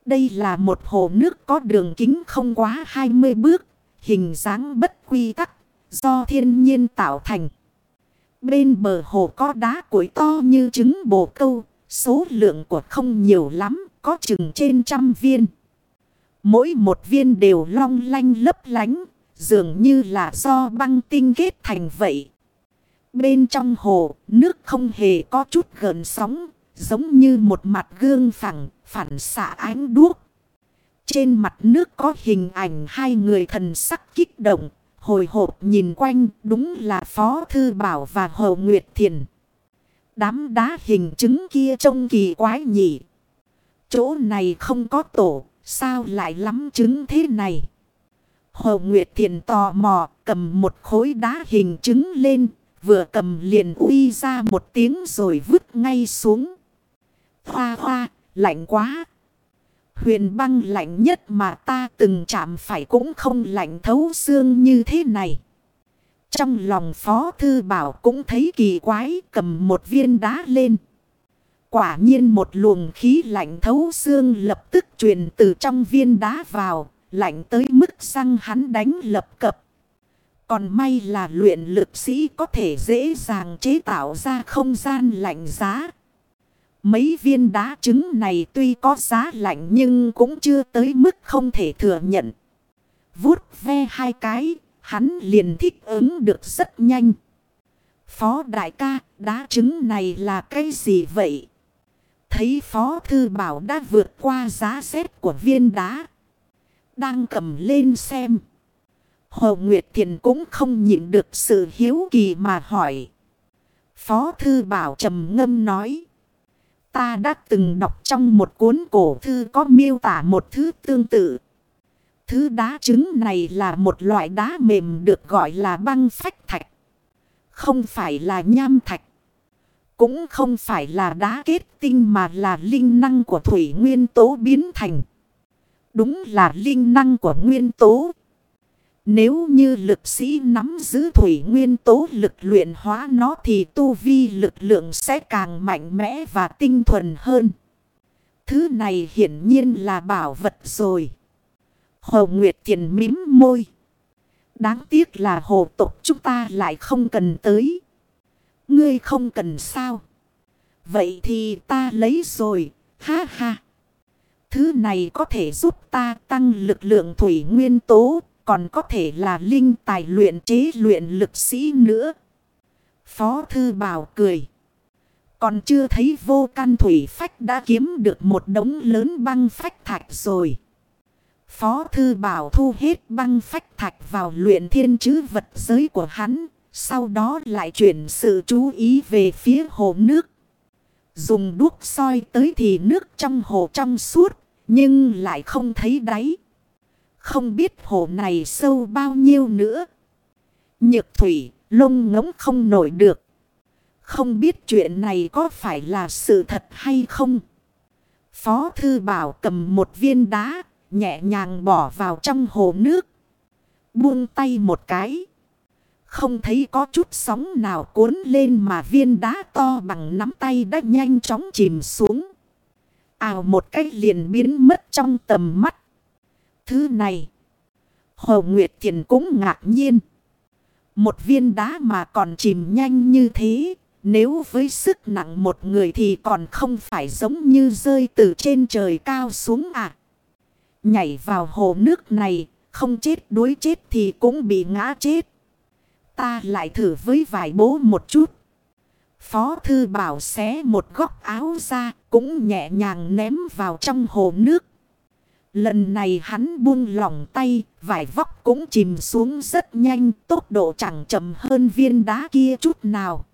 Đây là một hồ nước có đường kính không quá 20 bước, hình dáng bất quy tắc, do thiên nhiên tạo thành. Bên bờ hồ có đá củi to như trứng bồ câu. Số lượng của không nhiều lắm, có chừng trên trăm viên. Mỗi một viên đều long lanh lấp lánh, dường như là do băng tinh kết thành vậy. Bên trong hồ, nước không hề có chút gần sóng, giống như một mặt gương phẳng, phản xạ ánh đuốc. Trên mặt nước có hình ảnh hai người thần sắc kích động, hồi hộp nhìn quanh đúng là Phó Thư Bảo và Hồ Nguyệt Thiền. Đám đá hình chứng kia trông kỳ quái nhỉ. Chỗ này không có tổ, sao lại lắm trứng thế này? Hồ Nguyệt Thiền tò mò, cầm một khối đá hình trứng lên, vừa cầm liền uy ra một tiếng rồi vứt ngay xuống. Hoa hoa, lạnh quá! Huyền băng lạnh nhất mà ta từng chạm phải cũng không lạnh thấu xương như thế này. Trong lòng Phó Thư Bảo cũng thấy kỳ quái cầm một viên đá lên. Quả nhiên một luồng khí lạnh thấu xương lập tức truyền từ trong viên đá vào, lạnh tới mức răng hắn đánh lập cập. Còn may là luyện lực sĩ có thể dễ dàng chế tạo ra không gian lạnh giá. Mấy viên đá trứng này tuy có giá lạnh nhưng cũng chưa tới mức không thể thừa nhận. Vút ve hai cái, hắn liền thích ứng được rất nhanh. Phó đại ca, đá trứng này là cái gì vậy? Thấy Phó Thư Bảo đã vượt qua giá xét của viên đá. Đang cầm lên xem. Hồ Nguyệt Thiền cũng không nhịn được sự hiếu kỳ mà hỏi. Phó Thư Bảo trầm ngâm nói. Ta đã từng đọc trong một cuốn cổ thư có miêu tả một thứ tương tự. Thứ đá trứng này là một loại đá mềm được gọi là băng phách thạch. Không phải là nham thạch. Cũng không phải là đá kết tinh mà là linh năng của thủy nguyên tố biến thành. Đúng là linh năng của nguyên tố. Nếu như lực sĩ nắm giữ thủy nguyên tố lực luyện hóa nó thì tu vi lực lượng sẽ càng mạnh mẽ và tinh thuần hơn. Thứ này hiển nhiên là bảo vật rồi. Hồ Nguyệt Thiền mím môi. Đáng tiếc là hồ tộc chúng ta lại không cần tới. Ngươi không cần sao? Vậy thì ta lấy rồi, ha ha. Thứ này có thể giúp ta tăng lực lượng thủy nguyên tố, còn có thể là linh tài luyện chế luyện lực sĩ nữa. Phó Thư Bảo cười. Còn chưa thấy vô can thủy phách đã kiếm được một đống lớn băng phách thạch rồi. Phó Thư Bảo thu hết băng phách thạch vào luyện thiên chứ vật giới của hắn. Sau đó lại chuyển sự chú ý về phía hồ nước. Dùng đuốc soi tới thì nước trong hồ trong suốt. Nhưng lại không thấy đáy. Không biết hồ này sâu bao nhiêu nữa. Nhược thủy, lông ngống không nổi được. Không biết chuyện này có phải là sự thật hay không. Phó thư bảo cầm một viên đá, nhẹ nhàng bỏ vào trong hồ nước. Buông tay một cái. Không thấy có chút sóng nào cuốn lên mà viên đá to bằng nắm tay đã nhanh chóng chìm xuống. Ào một cách liền biến mất trong tầm mắt. Thứ này. Hồ Nguyệt Thiền cũng ngạc nhiên. Một viên đá mà còn chìm nhanh như thế. Nếu với sức nặng một người thì còn không phải giống như rơi từ trên trời cao xuống à. Nhảy vào hồ nước này. Không chết đuối chết thì cũng bị ngã chết. Ta lại thử với vài bố một chút. Phó thư bảo xé một góc áo ra, cũng nhẹ nhàng ném vào trong hồ nước. Lần này hắn buông lỏng tay, vải vóc cũng chìm xuống rất nhanh, tốc độ chẳng chậm hơn viên đá kia chút nào.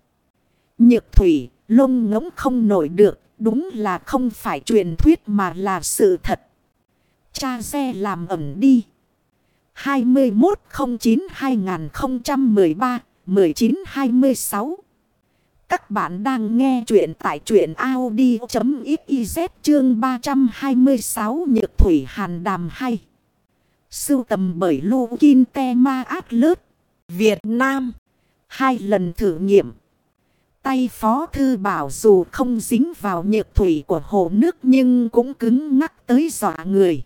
Nhược thủy, lông ngỗng không nổi được, đúng là không phải truyền thuyết mà là sự thật. Cha xe làm ẩm đi. 2109-2013-1926 các bạn đang nghe chuyện tại truyện Audi.xyz chương 326 Nhược Thủy Hàn Đàm hay Sưu tầm bởi Lô Kinh Te Ma Át Lớt Việt Nam Hai lần thử nghiệm Tay Phó Thư Bảo dù không dính vào nhược thủy của hồ nước nhưng cũng cứng ngắc tới dọa người.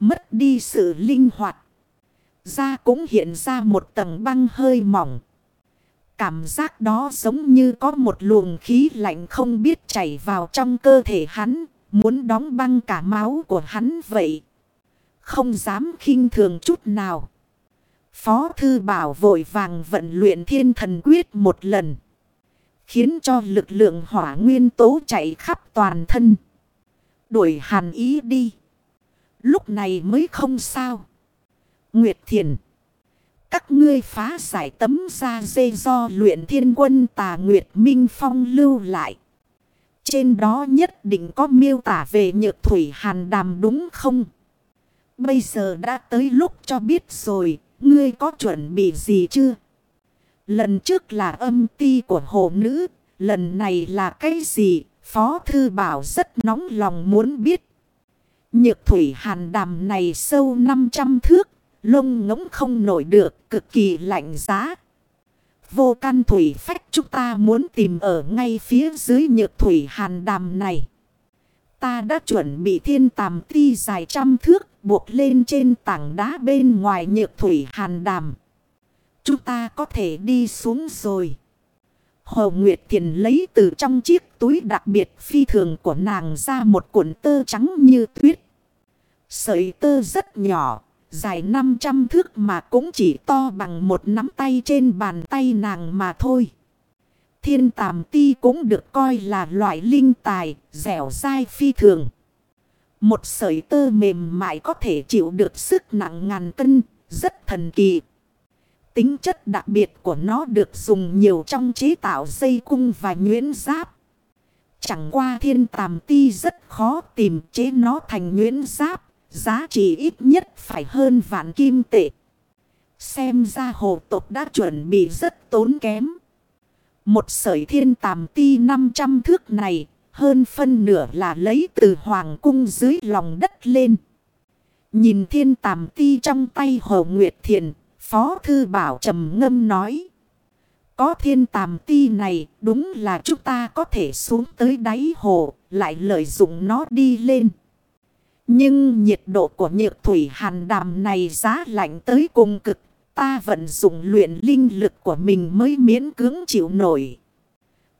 Mất đi sự linh hoạt da cũng hiện ra một tầng băng hơi mỏng. Cảm giác đó giống như có một luồng khí lạnh không biết chảy vào trong cơ thể hắn, muốn đóng băng cả máu của hắn vậy. Không dám khinh thường chút nào. Phó Thư Bảo vội vàng vận luyện thiên thần quyết một lần. Khiến cho lực lượng hỏa nguyên tố chạy khắp toàn thân. Đuổi hàn ý đi. Lúc này mới không sao. Nguyệt Thiền. Các ngươi phá giải tấm da dê do luyện thiên quân tà Nguyệt Minh Phong lưu lại. Trên đó nhất định có miêu tả về nhược thủy hàn đàm đúng không? Bây giờ đã tới lúc cho biết rồi, ngươi có chuẩn bị gì chưa? Lần trước là âm ti của hồ nữ, lần này là cái gì? Phó Thư Bảo rất nóng lòng muốn biết. Nhược thủy hàn đàm này sâu 500 thước, lông ngỗng không nổi được, cực kỳ lạnh giá. Vô căn thủy phách chúng ta muốn tìm ở ngay phía dưới nhược thủy hàn đàm này. Ta đã chuẩn bị thiên tàm ti dài trăm thước buộc lên trên tảng đá bên ngoài nhược thủy hàn đàm. Chúng ta có thể đi xuống rồi. Hồ Nguyệt Thiền lấy từ trong chiếc túi đặc biệt phi thường của nàng ra một cuộn tơ trắng như tuyết. Sợi tơ rất nhỏ, dài 500 thước mà cũng chỉ to bằng một nắm tay trên bàn tay nàng mà thôi. Thiên tàm ti cũng được coi là loại linh tài, dẻo dai phi thường. Một sợi tơ mềm mại có thể chịu được sức nặng ngàn cân, rất thần kỳ. Tính chất đặc biệt của nó được dùng nhiều trong chế tạo dây cung và nhuyễn giáp. Chẳng qua thiên tàm ti rất khó tìm chế nó thành nhuyễn giáp. Giá trị ít nhất phải hơn vạn kim tệ. Xem ra hồ tộc đã chuẩn bị rất tốn kém. Một sợi thiên tàm ti 500 thước này, hơn phân nửa là lấy từ hoàng cung dưới lòng đất lên. Nhìn thiên tàm ti trong tay hồ Nguyệt Thiền Phó Thư Bảo trầm ngâm nói. Có thiên tàm ti này, đúng là chúng ta có thể xuống tới đáy hồ, lại lợi dụng nó đi lên. Nhưng nhiệt độ của nhược thủy hàn đàm này giá lạnh tới cùng cực. Ta vận dụng luyện linh lực của mình mới miễn cưỡng chịu nổi.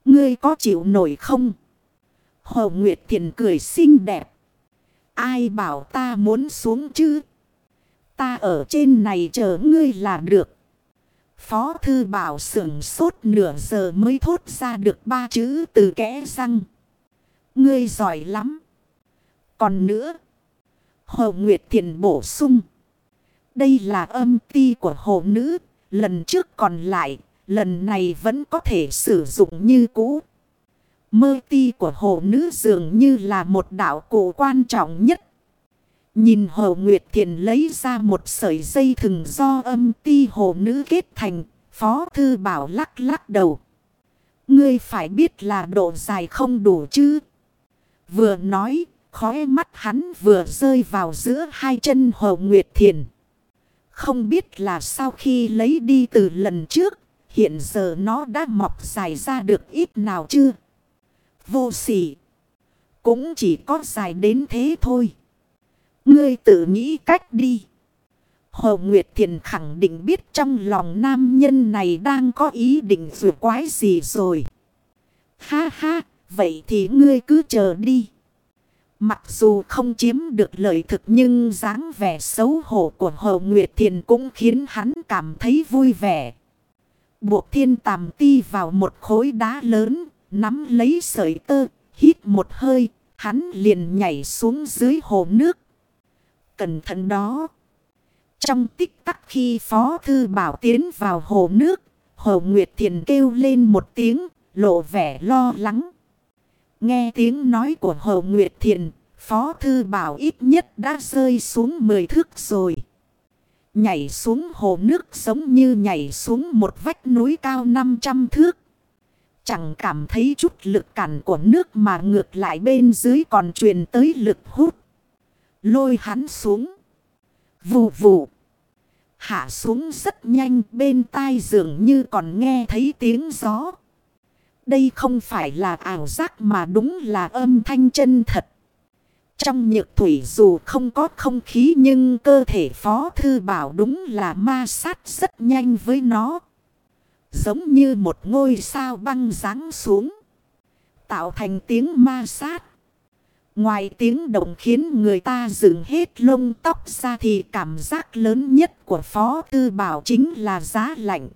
Ngươi có chịu nổi không? Hồ Nguyệt Thiền cười xinh đẹp. Ai bảo ta muốn xuống chứ? Ta ở trên này chờ ngươi là được. Phó thư bảo sưởng sốt nửa giờ mới thốt ra được ba chữ từ kẽ răng. Ngươi giỏi lắm. Còn nữa. Hồ Nguyệt Thiền bổ sung. Đây là âm ti của hồ nữ. Lần trước còn lại. Lần này vẫn có thể sử dụng như cũ. Mơ ti của hồ nữ dường như là một đạo cụ quan trọng nhất Nhìn Hồ Nguyệt Thiền lấy ra một sợi dây thừng do âm ti hồ nữ kết thành, Phó Thư Bảo lắc lắc đầu. Ngươi phải biết là độ dài không đủ chứ. Vừa nói, khóe mắt hắn vừa rơi vào giữa hai chân Hồ Nguyệt Thiền. Không biết là sau khi lấy đi từ lần trước, hiện giờ nó đã mọc dài ra được ít nào chưa? Vô sỉ. Cũng chỉ có dài đến thế thôi. Ngươi tự nghĩ cách đi. Hồ Nguyệt Thiền khẳng định biết trong lòng nam nhân này đang có ý định vừa quái gì rồi. Ha ha, vậy thì ngươi cứ chờ đi. Mặc dù không chiếm được lợi thực nhưng dáng vẻ xấu hổ của Hồ Nguyệt Thiền cũng khiến hắn cảm thấy vui vẻ. Buộc thiên tàm ti vào một khối đá lớn, nắm lấy sợi tơ, hít một hơi, hắn liền nhảy xuống dưới hồ nước cẩn thận đó. Trong tích tắc khi Phó Thư Bảo tiến vào hồ nước, Hồ Nguyệt Thiền kêu lên một tiếng, lộ vẻ lo lắng. Nghe tiếng nói của Hồ Nguyệt Thiền, Phó Thư Bảo ít nhất đã rơi xuống 10 thước rồi. Nhảy xuống hồ nước giống như nhảy xuống một vách núi cao 500 thước. Chẳng cảm thấy chút lực cản của nước mà ngược lại bên dưới còn truyền tới lực hút. Lôi hắn xuống. Vù vù. Hạ xuống rất nhanh bên tai dường như còn nghe thấy tiếng gió. Đây không phải là ảo giác mà đúng là âm thanh chân thật. Trong nhược thủy dù không có không khí nhưng cơ thể phó thư bảo đúng là ma sát rất nhanh với nó. Giống như một ngôi sao băng ráng xuống. Tạo thành tiếng ma sát. Ngoài tiếng động khiến người ta dựng hết lông tóc ra thì cảm giác lớn nhất của Phó Tư Bảo chính là giá lạnh.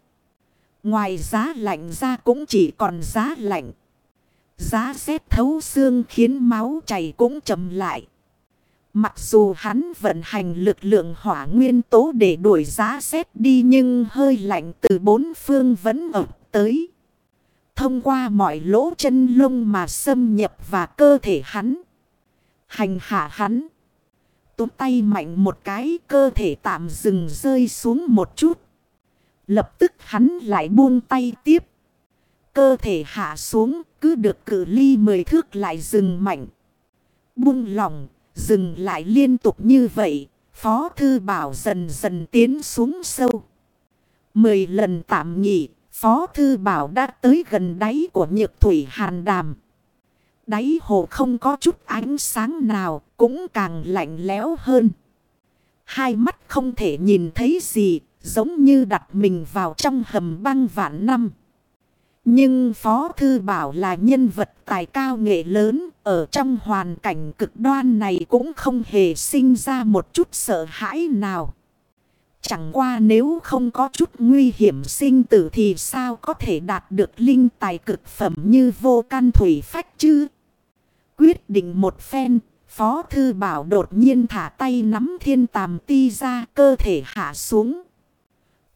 Ngoài giá lạnh ra cũng chỉ còn giá lạnh. Giá xét thấu xương khiến máu chảy cũng chậm lại. Mặc dù hắn vận hành lực lượng hỏa nguyên tố để đuổi giá xét đi nhưng hơi lạnh từ bốn phương vẫn ập tới. Thông qua mọi lỗ chân lông mà xâm nhập vào cơ thể hắn. Hành hạ hắn. Túm tay mạnh một cái, cơ thể tạm dừng rơi xuống một chút. Lập tức hắn lại buông tay tiếp. Cơ thể hạ xuống cứ được cử ly mười thước lại dừng mạnh. Buông lỏng, dừng lại liên tục như vậy. Phó thư bảo dần dần tiến xuống sâu. Mười lần tạm nghỉ, Phó thư bảo đã tới gần đáy của nhược thủy hàn đàm. Đáy hồ không có chút ánh sáng nào, cũng càng lạnh lẽo hơn. Hai mắt không thể nhìn thấy gì, giống như đặt mình vào trong hầm băng vạn năm. Nhưng Phó Thư Bảo là nhân vật tài cao nghệ lớn, ở trong hoàn cảnh cực đoan này cũng không hề sinh ra một chút sợ hãi nào. Chẳng qua nếu không có chút nguy hiểm sinh tử thì sao có thể đạt được linh tài cực phẩm như vô căn thủy phách chứ? Quyết định một phen, Phó Thư Bảo đột nhiên thả tay nắm thiên tàm ti ra cơ thể hạ xuống.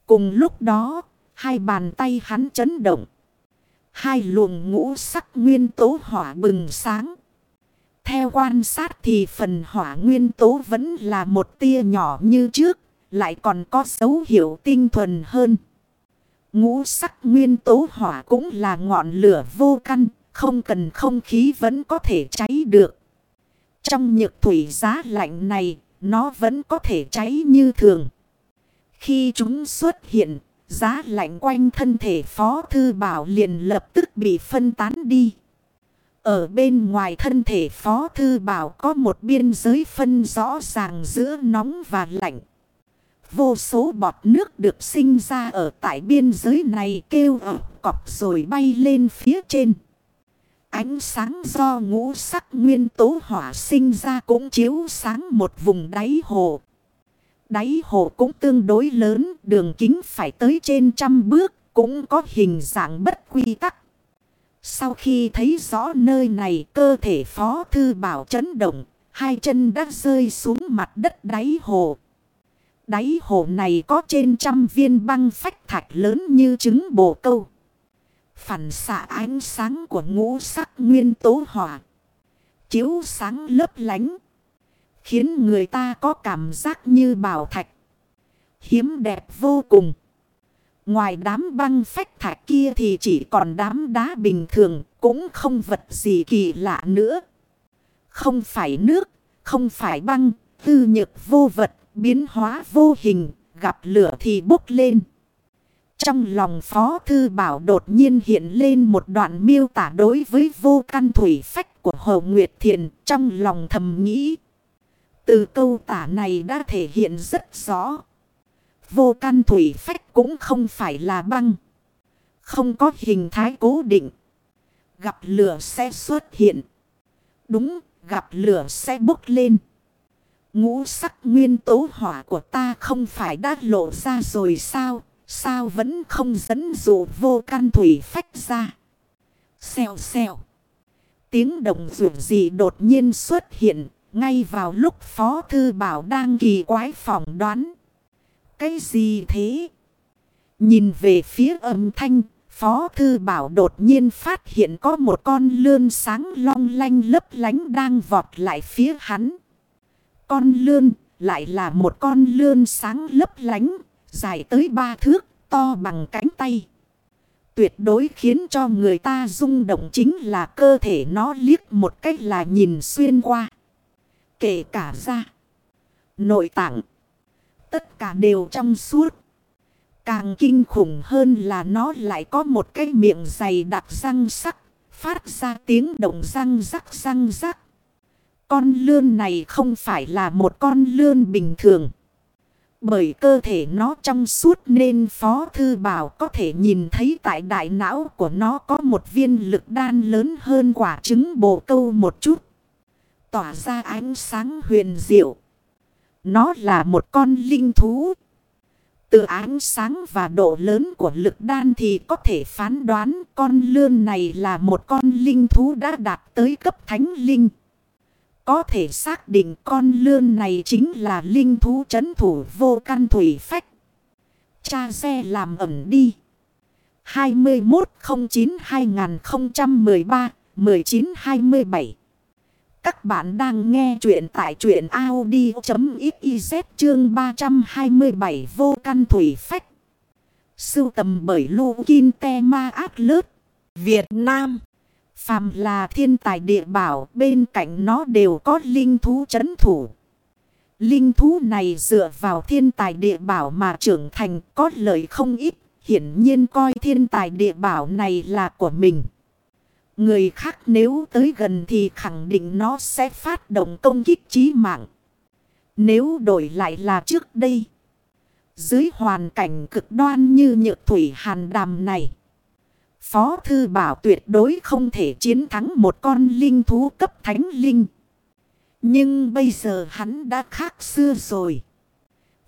Cùng lúc đó, hai bàn tay hắn chấn động. Hai luồng ngũ sắc nguyên tố hỏa bừng sáng. Theo quan sát thì phần hỏa nguyên tố vẫn là một tia nhỏ như trước, lại còn có dấu hiệu tinh thuần hơn. Ngũ sắc nguyên tố hỏa cũng là ngọn lửa vô căn, không cần không khí vẫn có thể cháy được. Trong nhược thủy giá lạnh này, nó vẫn có thể cháy như thường. Khi chúng xuất hiện, giá lạnh quanh thân thể Phó Thư Bảo liền lập tức bị phân tán đi. Ở bên ngoài thân thể Phó Thư Bảo có một biên giới phân rõ ràng giữa nóng và lạnh. Vô số bọt nước được sinh ra ở tại biên giới này kêu ẩm cọp rồi bay lên phía trên. Ánh sáng do ngũ sắc nguyên tố hỏa sinh ra cũng chiếu sáng một vùng đáy hồ. Đáy hồ cũng tương đối lớn, đường kính phải tới trên trăm bước, cũng có hình dạng bất quy tắc. Sau khi thấy rõ nơi này cơ thể phó thư bảo chấn động, hai chân đã rơi xuống mặt đất đáy hồ. Đáy hồ này có trên trăm viên băng phách thạch lớn như trứng bồ câu. Phản xạ ánh sáng của ngũ sắc nguyên tố hỏa. Chiếu sáng lấp lánh. Khiến người ta có cảm giác như bảo thạch. Hiếm đẹp vô cùng. Ngoài đám băng phách thạch kia thì chỉ còn đám đá bình thường. Cũng không vật gì kỳ lạ nữa. Không phải nước. Không phải băng. Tư nhược vô vật. Biến hóa vô hình. Gặp lửa thì bốc lên. Trong lòng Phó Thư Bảo đột nhiên hiện lên một đoạn miêu tả đối với vô căn thủy phách của Hồ Nguyệt Thiện trong lòng thầm nghĩ. Từ câu tả này đã thể hiện rất rõ. Vô căn thủy phách cũng không phải là băng. Không có hình thái cố định. Gặp lửa sẽ xuất hiện. Đúng, gặp lửa sẽ bốc lên. Ngũ sắc nguyên tố hỏa của ta không phải đã lộ ra rồi sao? Sao vẫn không dẫn dụ vô căn thủy phách ra? Xèo xèo. Tiếng động rủ gì đột nhiên xuất hiện. Ngay vào lúc Phó Thư Bảo đang kỳ quái phỏng đoán. Cái gì thế? Nhìn về phía âm thanh. Phó Thư Bảo đột nhiên phát hiện có một con lươn sáng long lanh lấp lánh đang vọt lại phía hắn. Con lươn lại là một con lươn sáng lấp lánh dài tới ba thước, to bằng cánh tay. Tuyệt đối khiến cho người ta rung động chính là cơ thể nó liếc một cách là nhìn xuyên qua. Kể cả da, nội tạng, tất cả đều trong suốt. Càng kinh khủng hơn là nó lại có một cái miệng dày đặc răng sắc, phát ra tiếng động răng rắc răng rắc. Con lươn này không phải là một con lươn bình thường. Bởi cơ thể nó trong suốt nên Phó Thư Bảo có thể nhìn thấy tại đại não của nó có một viên lực đan lớn hơn quả trứng bồ câu một chút. Tỏa ra ánh sáng huyền diệu. Nó là một con linh thú. Từ ánh sáng và độ lớn của lực đan thì có thể phán đoán con lươn này là một con linh thú đã đạt tới cấp thánh linh. có thể xác định con lươn này chính là linh thú chấn thủ vô căn thủy phách. Cha xe làm ẩm đi. 2109-2013-1927 các bạn đang nghe chuyện tại truyện Audi.xyz chương 327 vô căn thủy phách. Sưu tầm bởi Lô Kinh Te Ma Ác Lớt, Việt Nam. Phàm là thiên tài địa bảo bên cạnh nó đều có linh thú chấn thủ. Linh thú này dựa vào thiên tài địa bảo mà trưởng thành có lợi không ít. Hiển nhiên coi thiên tài địa bảo này là của mình. Người khác nếu tới gần thì khẳng định nó sẽ phát động công kích chí mạng. Nếu đổi lại là trước đây. Dưới hoàn cảnh cực đoan như nhược thủy hàn đàm này. Phó Thư Bảo tuyệt đối không thể chiến thắng một con linh thú cấp thánh linh. Nhưng bây giờ hắn đã khác xưa rồi.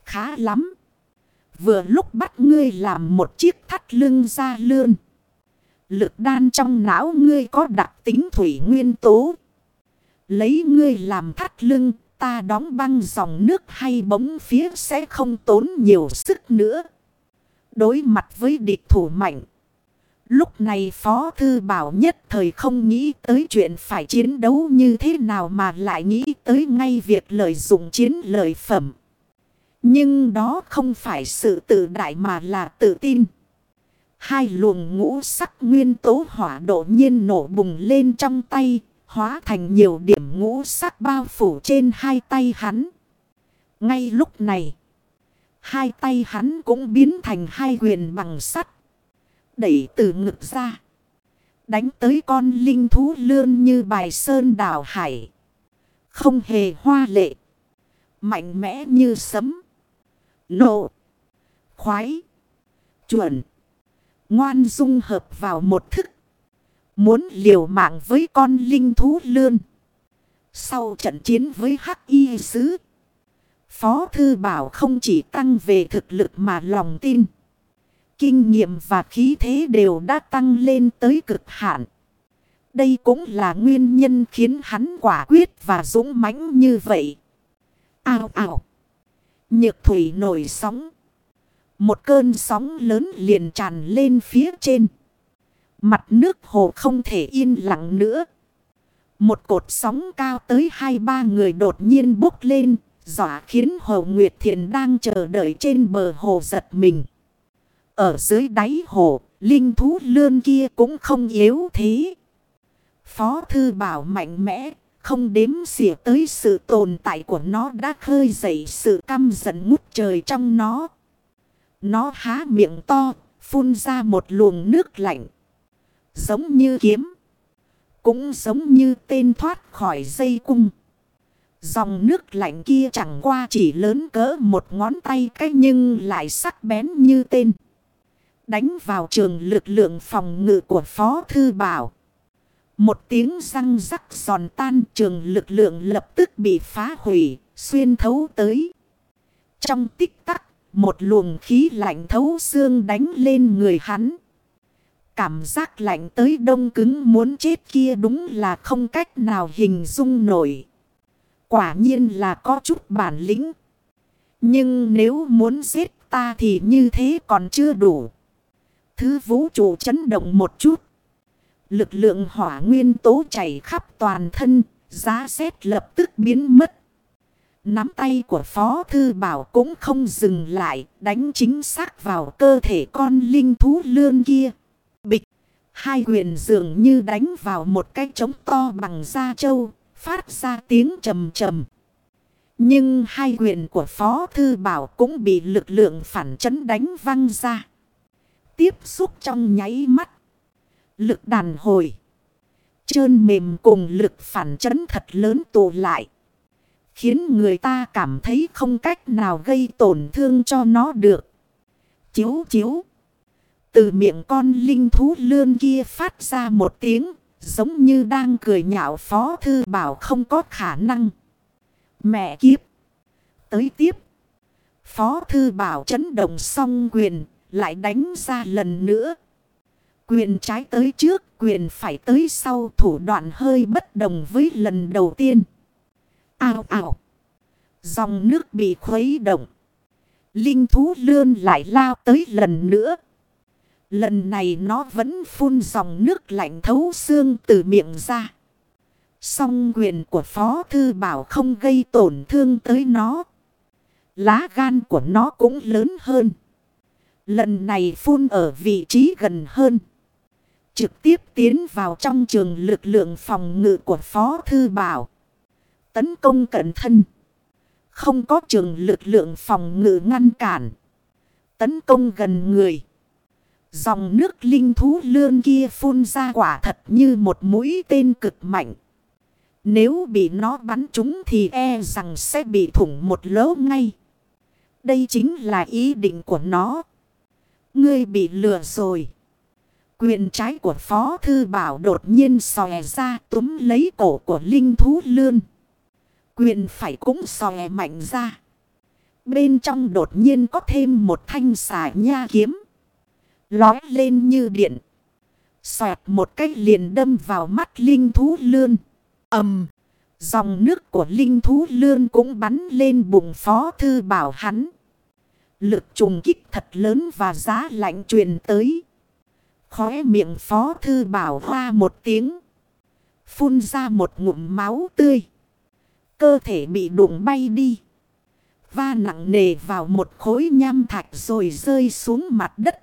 Khá lắm. Vừa lúc bắt ngươi làm một chiếc thắt lưng ra lươn. Lực đan trong não ngươi có đặc tính thủy nguyên tố. Lấy ngươi làm thắt lưng, ta đóng băng dòng nước hay bóng phía sẽ không tốn nhiều sức nữa. Đối mặt với địch thủ mạnh. Lúc này Phó Thư Bảo nhất thời không nghĩ tới chuyện phải chiến đấu như thế nào mà lại nghĩ tới ngay việc lợi dụng chiến lợi phẩm. Nhưng đó không phải sự tự đại mà là tự tin. Hai luồng ngũ sắc nguyên tố hỏa độ nhiên nổ bùng lên trong tay, hóa thành nhiều điểm ngũ sắc bao phủ trên hai tay hắn. Ngay lúc này, hai tay hắn cũng biến thành hai quyền bằng sắt. Đẩy từ ngực ra. Đánh tới con linh thú lươn như bài sơn đảo hải. Không hề hoa lệ. Mạnh mẽ như sấm. Nộ. Khoái. Chuẩn. Ngoan dung hợp vào một thức. Muốn liều mạng với con linh thú lươn. Sau trận chiến với Hắc Y Sứ. Phó Thư Bảo không chỉ tăng về thực lực mà lòng tin. Kinh nghiệm và khí thế đều đã tăng lên tới cực hạn. Đây cũng là nguyên nhân khiến hắn quả quyết và dũng mãnh như vậy. Ao ao, Nhược thủy nổi sóng. Một cơn sóng lớn liền tràn lên phía trên. Mặt nước hồ không thể yên lặng nữa. Một cột sóng cao tới hai ba người đột nhiên bốc lên. Dọa khiến Hồ Nguyệt Thiền đang chờ đợi trên bờ hồ giật mình. Ở dưới đáy hồ, linh thú lươn kia cũng không yếu thế. Phó thư bảo mạnh mẽ, không đếm xỉa tới sự tồn tại của nó đã khơi dậy sự căm giận ngút trời trong nó. Nó há miệng to, phun ra một luồng nước lạnh. Giống như kiếm. Cũng giống như tên thoát khỏi dây cung. Dòng nước lạnh kia chẳng qua chỉ lớn cỡ một ngón tay cái nhưng lại sắc bén như tên. Đánh vào trường lực lượng phòng ngự của Phó Thư Bảo. Một tiếng răng rắc giòn tan trường lực lượng lập tức bị phá hủy, xuyên thấu tới. Trong tích tắc, một luồng khí lạnh thấu xương đánh lên người hắn. Cảm giác lạnh tới đông cứng muốn chết kia đúng là không cách nào hình dung nổi. Quả nhiên là có chút bản lĩnh. Nhưng nếu muốn giết ta thì như thế còn chưa đủ. Thứ vũ trụ chấn động một chút. Lực lượng hỏa nguyên tố chảy khắp toàn thân, giá xét lập tức biến mất. Nắm tay của Phó Thư Bảo cũng không dừng lại, đánh chính xác vào cơ thể con linh thú lươn kia. Bịch, hai quyền dường như đánh vào một cái trống to bằng da trâu, phát ra tiếng trầm trầm. Nhưng hai quyền của Phó Thư Bảo cũng bị lực lượng phản chấn đánh văng ra. Tiếp xúc trong nháy mắt. Lực đàn hồi. Trơn mềm cùng lực phản chấn thật lớn tụ lại. Khiến người ta cảm thấy không cách nào gây tổn thương cho nó được. Chiếu chiếu. Từ miệng con linh thú lươn kia phát ra một tiếng. Giống như đang cười nhạo phó thư bảo không có khả năng. Mẹ kiếp. Tới tiếp. Phó thư bảo chấn động xong quyền. Lại đánh ra lần nữa. Quyền trái tới trước, quyền phải tới sau thủ đoạn hơi bất đồng với lần đầu tiên. Ao ào. Dòng nước bị khuấy động. Linh thú lươn lại lao tới lần nữa. Lần này nó vẫn phun dòng nước lạnh thấu xương từ miệng ra. Song quyền của Phó Thư Bảo không gây tổn thương tới nó. Lá gan của nó cũng lớn hơn. Lần này phun ở vị trí gần hơn. Trực tiếp tiến vào trong trường lực lượng phòng ngự của Phó Thư Bảo. Tấn công cận thân. Không có trường lực lượng phòng ngự ngăn cản. Tấn công gần người. Dòng nước linh thú lươn kia phun ra quả thật như một mũi tên cực mạnh. Nếu bị nó bắn trúng thì e rằng sẽ bị thủng một lỗ ngay. Đây chính là ý định của nó. Ngươi bị lừa rồi. Quyền trái của Phó Thư Bảo đột nhiên xòe ra túm lấy cổ của linh thú lươn. Quyền phải cũng xòe mạnh ra. Bên trong đột nhiên có thêm một thanh xà nha kiếm. Lói lên như điện. Xoẹt một cách liền đâm vào mắt linh thú lươn. ầm Dòng nước của linh thú lươn cũng bắn lên bụng phó thư bảo hắn. Lực trùng kích thật lớn và giá lạnh truyền tới. Khóe miệng phó thư bảo hoa một tiếng. Phun ra một ngụm máu tươi. Cơ thể bị đụng bay đi. Va nặng nề vào một khối nham thạch rồi rơi xuống mặt đất.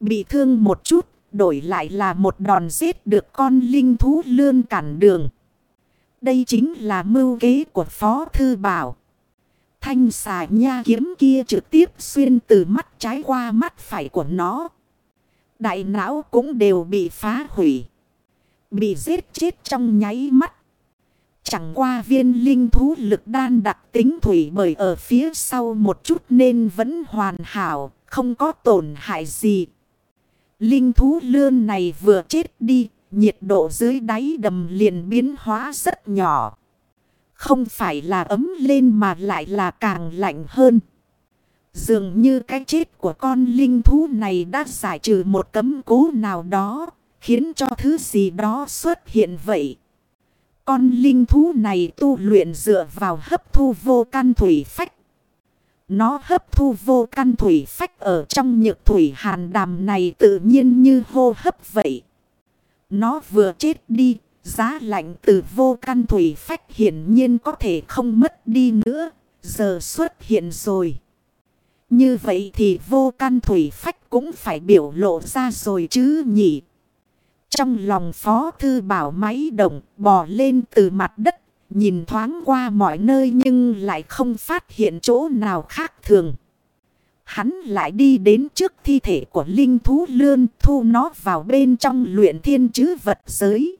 Bị thương một chút, đổi lại là một đòn giết được con linh thú lươn cản đường. Đây chính là mưu kế của Phó Thư Bảo. Thanh xà nha kiếm kia trực tiếp xuyên từ mắt trái qua mắt phải của nó. Đại não cũng đều bị phá hủy. Bị giết chết trong nháy mắt. Chẳng qua viên linh thú lực đan đặc tính thủy bởi ở phía sau một chút nên vẫn hoàn hảo, không có tổn hại gì. Linh thú lươn này vừa chết đi, nhiệt độ dưới đáy đầm liền biến hóa rất nhỏ. Không phải là ấm lên mà lại là càng lạnh hơn. Dường như cái chết của con linh thú này đã giải trừ một cấm cố nào đó, khiến cho thứ gì đó xuất hiện vậy. Con linh thú này tu luyện dựa vào hấp thu vô căn thủy phách. Nó hấp thu vô căn thủy phách ở trong nhược thủy hàn đàm này tự nhiên như hô hấp vậy. Nó vừa chết đi, giá lạnh từ vô căn thủy phách hiển nhiên có thể không mất đi nữa, giờ xuất hiện rồi. Như vậy thì vô căn thủy phách cũng phải biểu lộ ra rồi chứ nhỉ. Trong lòng phó thư bảo máy động bò lên từ mặt đất Nhìn thoáng qua mọi nơi nhưng lại không phát hiện chỗ nào khác thường. Hắn lại đi đến trước thi thể của linh thú lươn thu nó vào bên trong luyện thiên chứ vật giới.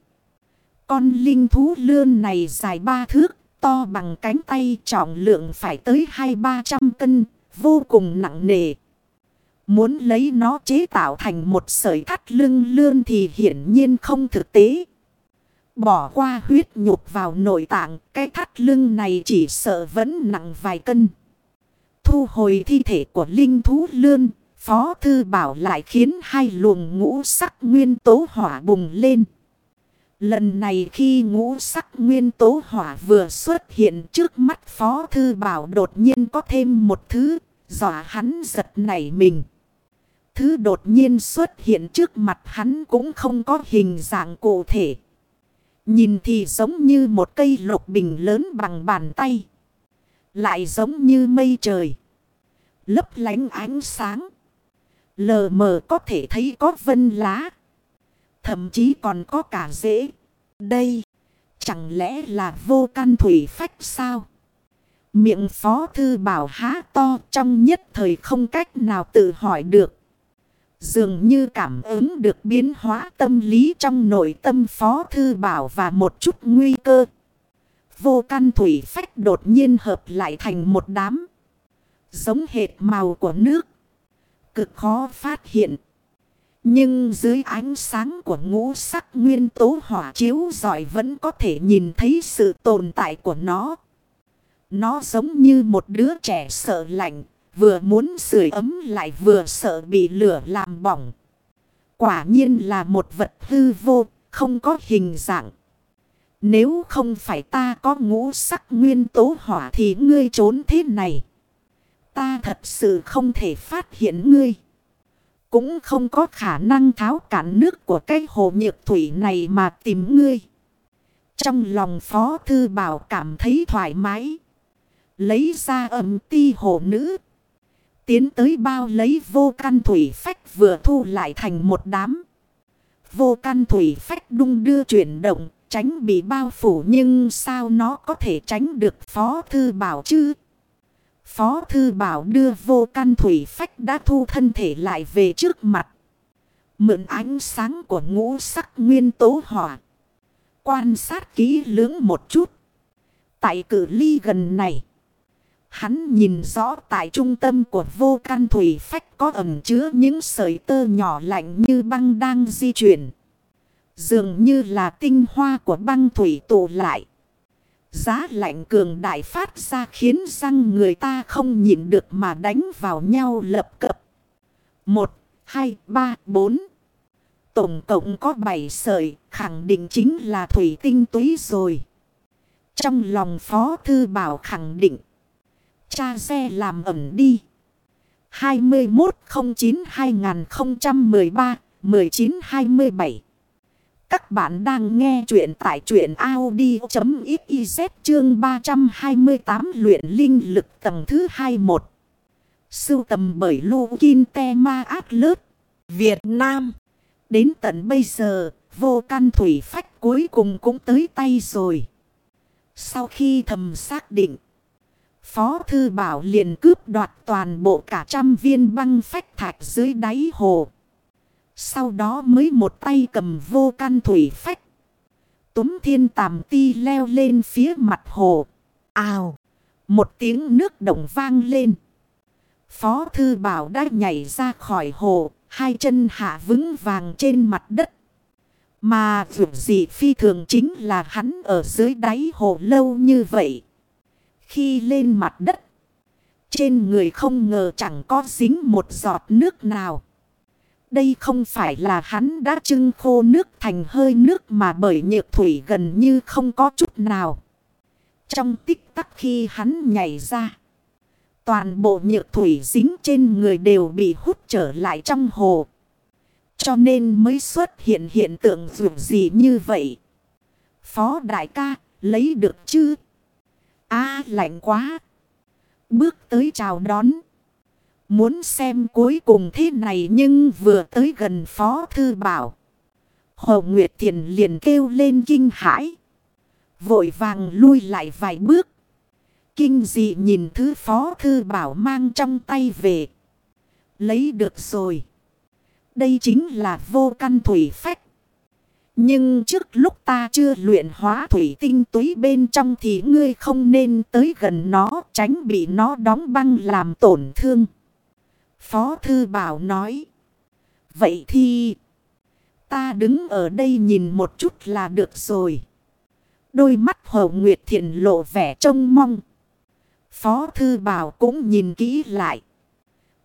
Con linh thú lươn này dài ba thước, to bằng cánh tay trọng lượng phải tới hai ba trăm cân, vô cùng nặng nề. Muốn lấy nó chế tạo thành một sợi thắt lưng lươn thì hiển nhiên không thực tế. Bỏ qua huyết nhục vào nội tạng, cái thắt lưng này chỉ sợ vẫn nặng vài cân. Thu hồi thi thể của linh thú lươn, Phó Thư Bảo lại khiến hai luồng ngũ sắc nguyên tố hỏa bùng lên. Lần này khi ngũ sắc nguyên tố hỏa vừa xuất hiện trước mắt Phó Thư Bảo đột nhiên có thêm một thứ, dọa hắn giật nảy mình. Thứ đột nhiên xuất hiện trước mặt hắn cũng không có hình dạng cụ thể. Nhìn thì giống như một cây lục bình lớn bằng bàn tay. Lại giống như mây trời. Lấp lánh ánh sáng. Lờ mờ có thể thấy có vân lá. Thậm chí còn có cả rễ. Đây. Chẳng lẽ là vô can thủy phách sao? Miệng phó thư bảo há to trong nhất thời không cách nào tự hỏi được. Dường như cảm ứng được biến hóa tâm lý trong nội tâm Phó Thư Bảo và một chút nguy cơ. Vô căn thủy phách đột nhiên hợp lại thành một đám. Giống hệt màu của nước. Cực khó phát hiện. Nhưng dưới ánh sáng của ngũ sắc nguyên tố hỏa chiếu giỏi vẫn có thể nhìn thấy sự tồn tại của nó. Nó giống như một đứa trẻ sợ lạnh, Vừa muốn sưởi ấm lại vừa sợ bị lửa làm bỏng. Quả nhiên là một vật hư vô, không có hình dạng. Nếu không phải ta có ngũ sắc nguyên tố hỏa thì ngươi trốn thế này. Ta thật sự không thể phát hiện ngươi. Cũng không có khả năng tháo cản nước của cái hồ nhược thủy này mà tìm ngươi. Trong lòng Phó Thư Bảo cảm thấy thoải mái. Lấy ra ẩm ti hồ nữ. Tiến tới bao lấy vô căn thủy phách vừa thu lại thành một đám. Vô căn thủy phách đung đưa chuyển động, tránh bị bao phủ nhưng sao nó có thể tránh được Phó Thư Bảo chứ? Phó Thư Bảo đưa vô căn thủy phách đã thu thân thể lại về trước mặt. Mượn ánh sáng của ngũ sắc nguyên tố hỏa. Quan sát kỹ lưỡng một chút. Tại cử ly gần này. Hắn nhìn rõ tại trung tâm của vô can thủy phách có ẩm chứa những sợi tơ nhỏ lạnh như băng đang di chuyển. Dường như là tinh hoa của băng thủy tụ lại. Giá lạnh cường đại phát ra khiến răng người ta không nhịn được mà đánh vào nhau lập cập. Một, hai, ba, bốn. Tổng cộng có bảy sợi, khẳng định chính là thủy tinh túy rồi. Trong lòng Phó Thư Bảo khẳng định. Cha xe làm ẩm đi. 2109-2013-1927 Các bạn đang nghe chuyện tại chuyện Audi.xyz chương 328 luyện linh lực tầng thứ 21. Sưu tầm bởi Lô Kinh Te Ma Át Lớt, Việt Nam. Đến tận bây giờ, vô can thủy phách cuối cùng cũng tới tay rồi. Sau khi thầm xác định. Phó Thư Bảo liền cướp đoạt toàn bộ cả trăm viên băng phách thạch dưới đáy hồ. Sau đó mới một tay cầm vô can thủy phách. Túm thiên tàm ti leo lên phía mặt hồ. Ào! Một tiếng nước động vang lên. Phó Thư Bảo đã nhảy ra khỏi hồ. Hai chân hạ vững vàng trên mặt đất. Mà dù gì phi thường chính là hắn ở dưới đáy hồ lâu như vậy. Khi lên mặt đất. Trên người không ngờ chẳng có dính một giọt nước nào. Đây không phải là hắn đã trưng khô nước thành hơi nước mà bởi nhược thủy gần như không có chút nào. Trong tích tắc khi hắn nhảy ra. Toàn bộ nhược thủy dính trên người đều bị hút trở lại trong hồ. Cho nên mới xuất hiện hiện tượng dù gì như vậy. Phó đại ca, lấy được chứ? A, lạnh quá. Bước tới chào đón. Muốn xem cuối cùng thế này nhưng vừa tới gần Phó Thư Bảo. Hồ Nguyệt Thiền liền kêu lên kinh hãi. Vội vàng lui lại vài bước. Kinh dị nhìn thứ Phó Thư Bảo mang trong tay về. Lấy được rồi. Đây chính là vô căn thủy phách. Nhưng trước lúc ta chưa luyện hóa thủy tinh túy bên trong thì ngươi không nên tới gần nó tránh bị nó đóng băng làm tổn thương. Phó Thư Bảo nói. Vậy thì ta đứng ở đây nhìn một chút là được rồi. Đôi mắt Hồ Nguyệt Thiện lộ vẻ trông mong. Phó Thư Bảo cũng nhìn kỹ lại.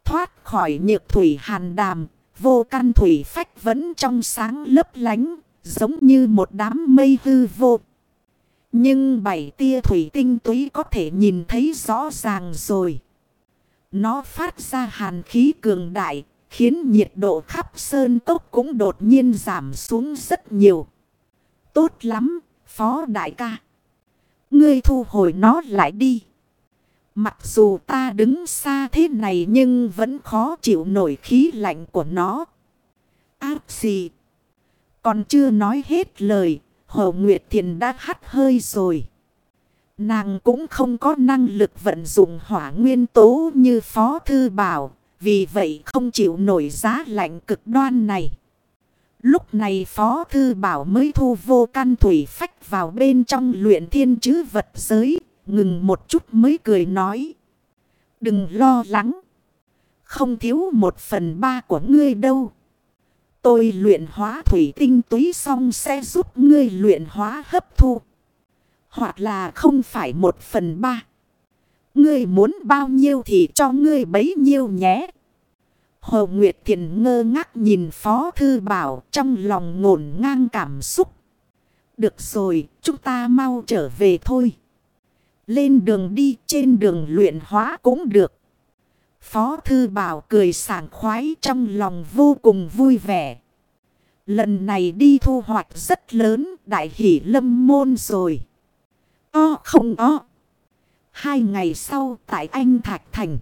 Thoát khỏi nhược thủy hàn đàm, vô căn thủy phách vẫn trong sáng lấp lánh, Giống như một đám mây hư vô. Nhưng bảy tia thủy tinh túy có thể nhìn thấy rõ ràng rồi. Nó phát ra hàn khí cường đại, khiến nhiệt độ khắp sơn cốc cũng đột nhiên giảm xuống rất nhiều. Tốt lắm, phó đại ca. Ngươi thu hồi nó lại đi. Mặc dù ta đứng xa thế này nhưng vẫn khó chịu nổi khí lạnh của nó. Áp xì. Còn chưa nói hết lời, Hồ Nguyệt Thiền đã hắt hơi rồi. Nàng cũng không có năng lực vận dụng hỏa nguyên tố như Phó Thư Bảo, vì vậy không chịu nổi giá lạnh cực đoan này. Lúc này Phó Thư Bảo mới thu vô căn thủy phách vào bên trong luyện thiên chứ vật giới, ngừng một chút mới cười nói. Đừng lo lắng, không thiếu một phần ba của ngươi đâu. Tôi luyện hóa thủy tinh túy xong sẽ giúp ngươi luyện hóa hấp thu. Hoặc là không phải một phần ba. Ngươi muốn bao nhiêu thì cho ngươi bấy nhiêu nhé. Hồ Nguyệt Thiền ngơ ngác nhìn Phó Thư Bảo trong lòng ngổn ngang cảm xúc. Được rồi, chúng ta mau trở về thôi. Lên đường đi, trên đường luyện hóa cũng được. Phó Thư Bảo cười sảng khoái trong lòng vô cùng vui vẻ. Lần này đi thu hoạch rất lớn, đại hỷ lâm môn rồi. O không o. Hai ngày sau tại Anh Thạch Thành.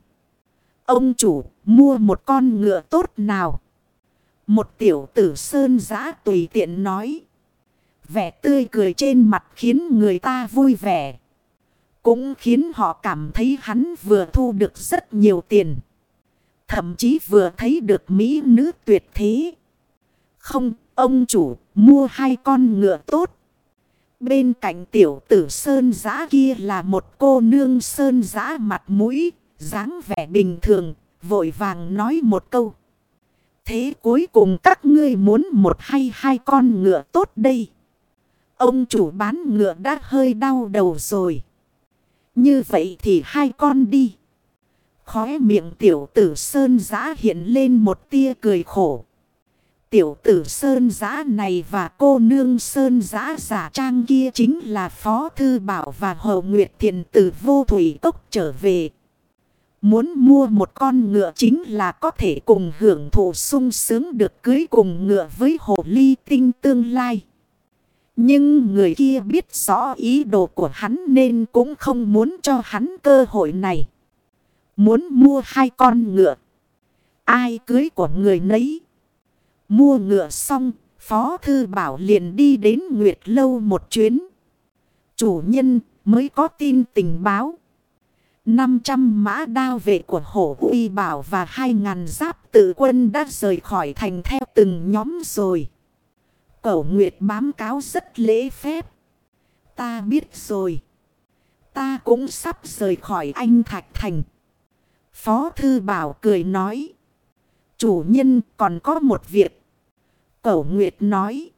Ông chủ mua một con ngựa tốt nào. Một tiểu tử sơn giã tùy tiện nói. Vẻ tươi cười trên mặt khiến người ta vui vẻ. Cũng khiến họ cảm thấy hắn vừa thu được rất nhiều tiền. Thậm chí vừa thấy được mỹ nữ tuyệt thế. Không, ông chủ mua hai con ngựa tốt. Bên cạnh tiểu tử sơn giã kia là một cô nương sơn giã mặt mũi, dáng vẻ bình thường, vội vàng nói một câu. Thế cuối cùng các ngươi muốn một hay hai con ngựa tốt đây. Ông chủ bán ngựa đã hơi đau đầu rồi. Như vậy thì hai con đi. Khóe miệng tiểu tử Sơn Giã hiện lên một tia cười khổ. Tiểu tử Sơn Giã này và cô nương Sơn Giã giả trang kia chính là Phó Thư Bảo và Hồ Nguyệt Thiền tử vô thủy cốc trở về. Muốn mua một con ngựa chính là có thể cùng hưởng thụ sung sướng được cưới cùng ngựa với hồ ly tinh tương lai. Nhưng người kia biết rõ ý đồ của hắn nên cũng không muốn cho hắn cơ hội này. Muốn mua hai con ngựa. Ai cưới của người nấy. Mua ngựa xong, Phó Thư Bảo liền đi đến Nguyệt Lâu một chuyến. Chủ nhân mới có tin tình báo. 500 mã đao vệ của hổ uy bảo và 2.000 giáp tự quân đã rời khỏi thành theo từng nhóm rồi. Cẩu Nguyệt bám cáo rất lễ phép. Ta biết rồi. Ta cũng sắp rời khỏi anh Thạch Thành. Phó Thư Bảo cười nói. Chủ nhân, còn có một việc. Cẩu Nguyệt nói.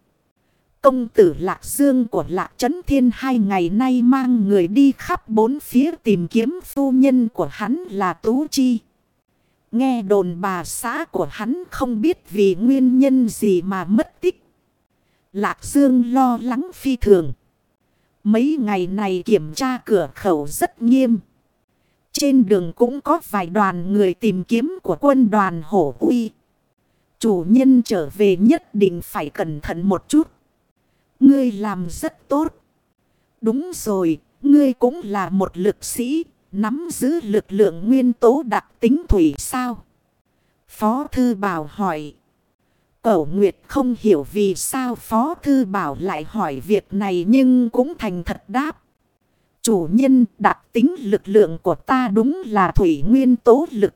Công tử Lạc Dương của Lạc Trấn Thiên hai ngày nay mang người đi khắp bốn phía tìm kiếm phu nhân của hắn là Tú Chi. Nghe đồn bà xã của hắn không biết vì nguyên nhân gì mà mất tích. Lạc Dương lo lắng phi thường. Mấy ngày này kiểm tra cửa khẩu rất nghiêm. Trên đường cũng có vài đoàn người tìm kiếm của quân đoàn hổ uy. Chủ nhân trở về nhất định phải cẩn thận một chút. Ngươi làm rất tốt. Đúng rồi, ngươi cũng là một lực sĩ, nắm giữ lực lượng nguyên tố đặc tính thủy sao? Phó Thư Bảo hỏi. Cẩu Nguyệt không hiểu vì sao Phó Thư Bảo lại hỏi việc này nhưng cũng thành thật đáp. Chủ nhân, đặc tính lực lượng của ta đúng là thủy nguyên tố lực.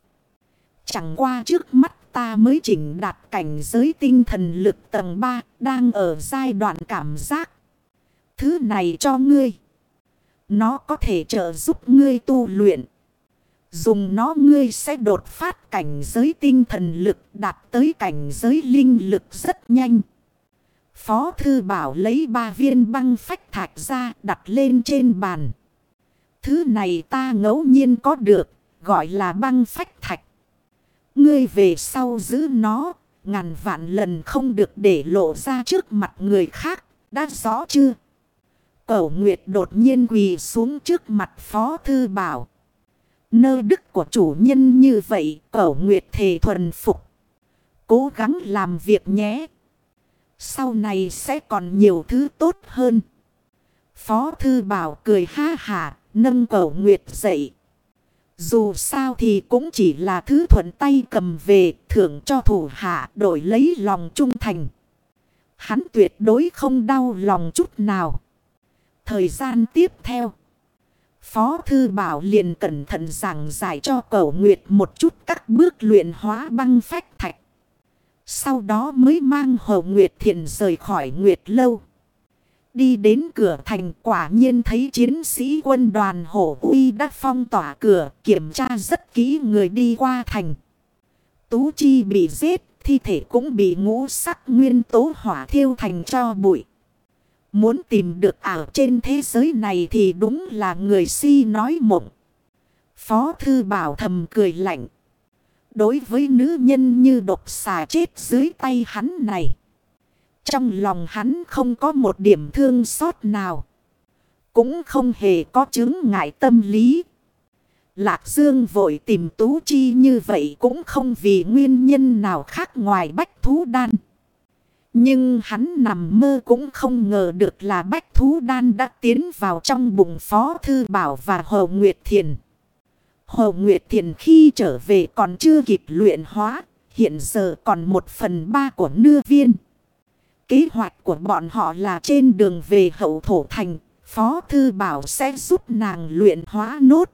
Chẳng qua trước mắt ta mới chỉnh đạt cảnh giới tinh thần lực tầng 3 đang ở giai đoạn cảm giác. Thứ này cho ngươi. Nó có thể trợ giúp ngươi tu luyện. Dùng nó ngươi sẽ đột phát cảnh giới tinh thần lực đạt tới cảnh giới linh lực rất nhanh. Phó thư bảo lấy ba viên băng phách thạch ra đặt lên trên bàn. Thứ này ta ngẫu nhiên có được, gọi là băng phách thạch. Ngươi về sau giữ nó, ngàn vạn lần không được để lộ ra trước mặt người khác, đã rõ chưa? Cẩu Nguyệt đột nhiên quỳ xuống trước mặt Phó Thư Bảo. Nơ đức của chủ nhân như vậy, Cẩu Nguyệt thề thuần phục. Cố gắng làm việc nhé. Sau này sẽ còn nhiều thứ tốt hơn. Phó Thư Bảo cười ha hả, nâng Cẩu Nguyệt dậy. Dù sao thì cũng chỉ là thứ thuận tay cầm về thưởng cho thủ hạ đổi lấy lòng trung thành. Hắn tuyệt đối không đau lòng chút nào. Thời gian tiếp theo. Phó Thư Bảo liền cẩn thận giảng giải cho Cẩu Nguyệt một chút các bước luyện hóa băng phách thạch. Sau đó mới mang Hồ Nguyệt Thiện rời khỏi Nguyệt Lâu. Đi đến cửa thành quả nhiên thấy chiến sĩ quân đoàn hổ uy đã phong tỏa cửa kiểm tra rất kỹ người đi qua thành. Tú Chi bị giết, thi thể cũng bị ngũ sắc nguyên tố hỏa thiêu thành cho bụi. Muốn tìm được ảo trên thế giới này thì đúng là người si nói mộng. Phó thư bảo thầm cười lạnh. Đối với nữ nhân như độc xà chết dưới tay hắn này. Trong lòng hắn không có một điểm thương xót nào. Cũng không hề có chứng ngại tâm lý. Lạc Dương vội tìm Tú Chi như vậy cũng không vì nguyên nhân nào khác ngoài bách thú đan. Nhưng hắn nằm mơ cũng không ngờ được là bách thú đan đã tiến vào trong bụng Phó Thư Bảo và Hồ Nguyệt Thiền. Hồ Nguyệt Thiền khi trở về còn chưa kịp luyện hóa, hiện giờ còn một phần ba của nưa viên. Kế hoạch của bọn họ là trên đường về hậu thổ thành, Phó Thư Bảo sẽ giúp nàng luyện hóa nốt.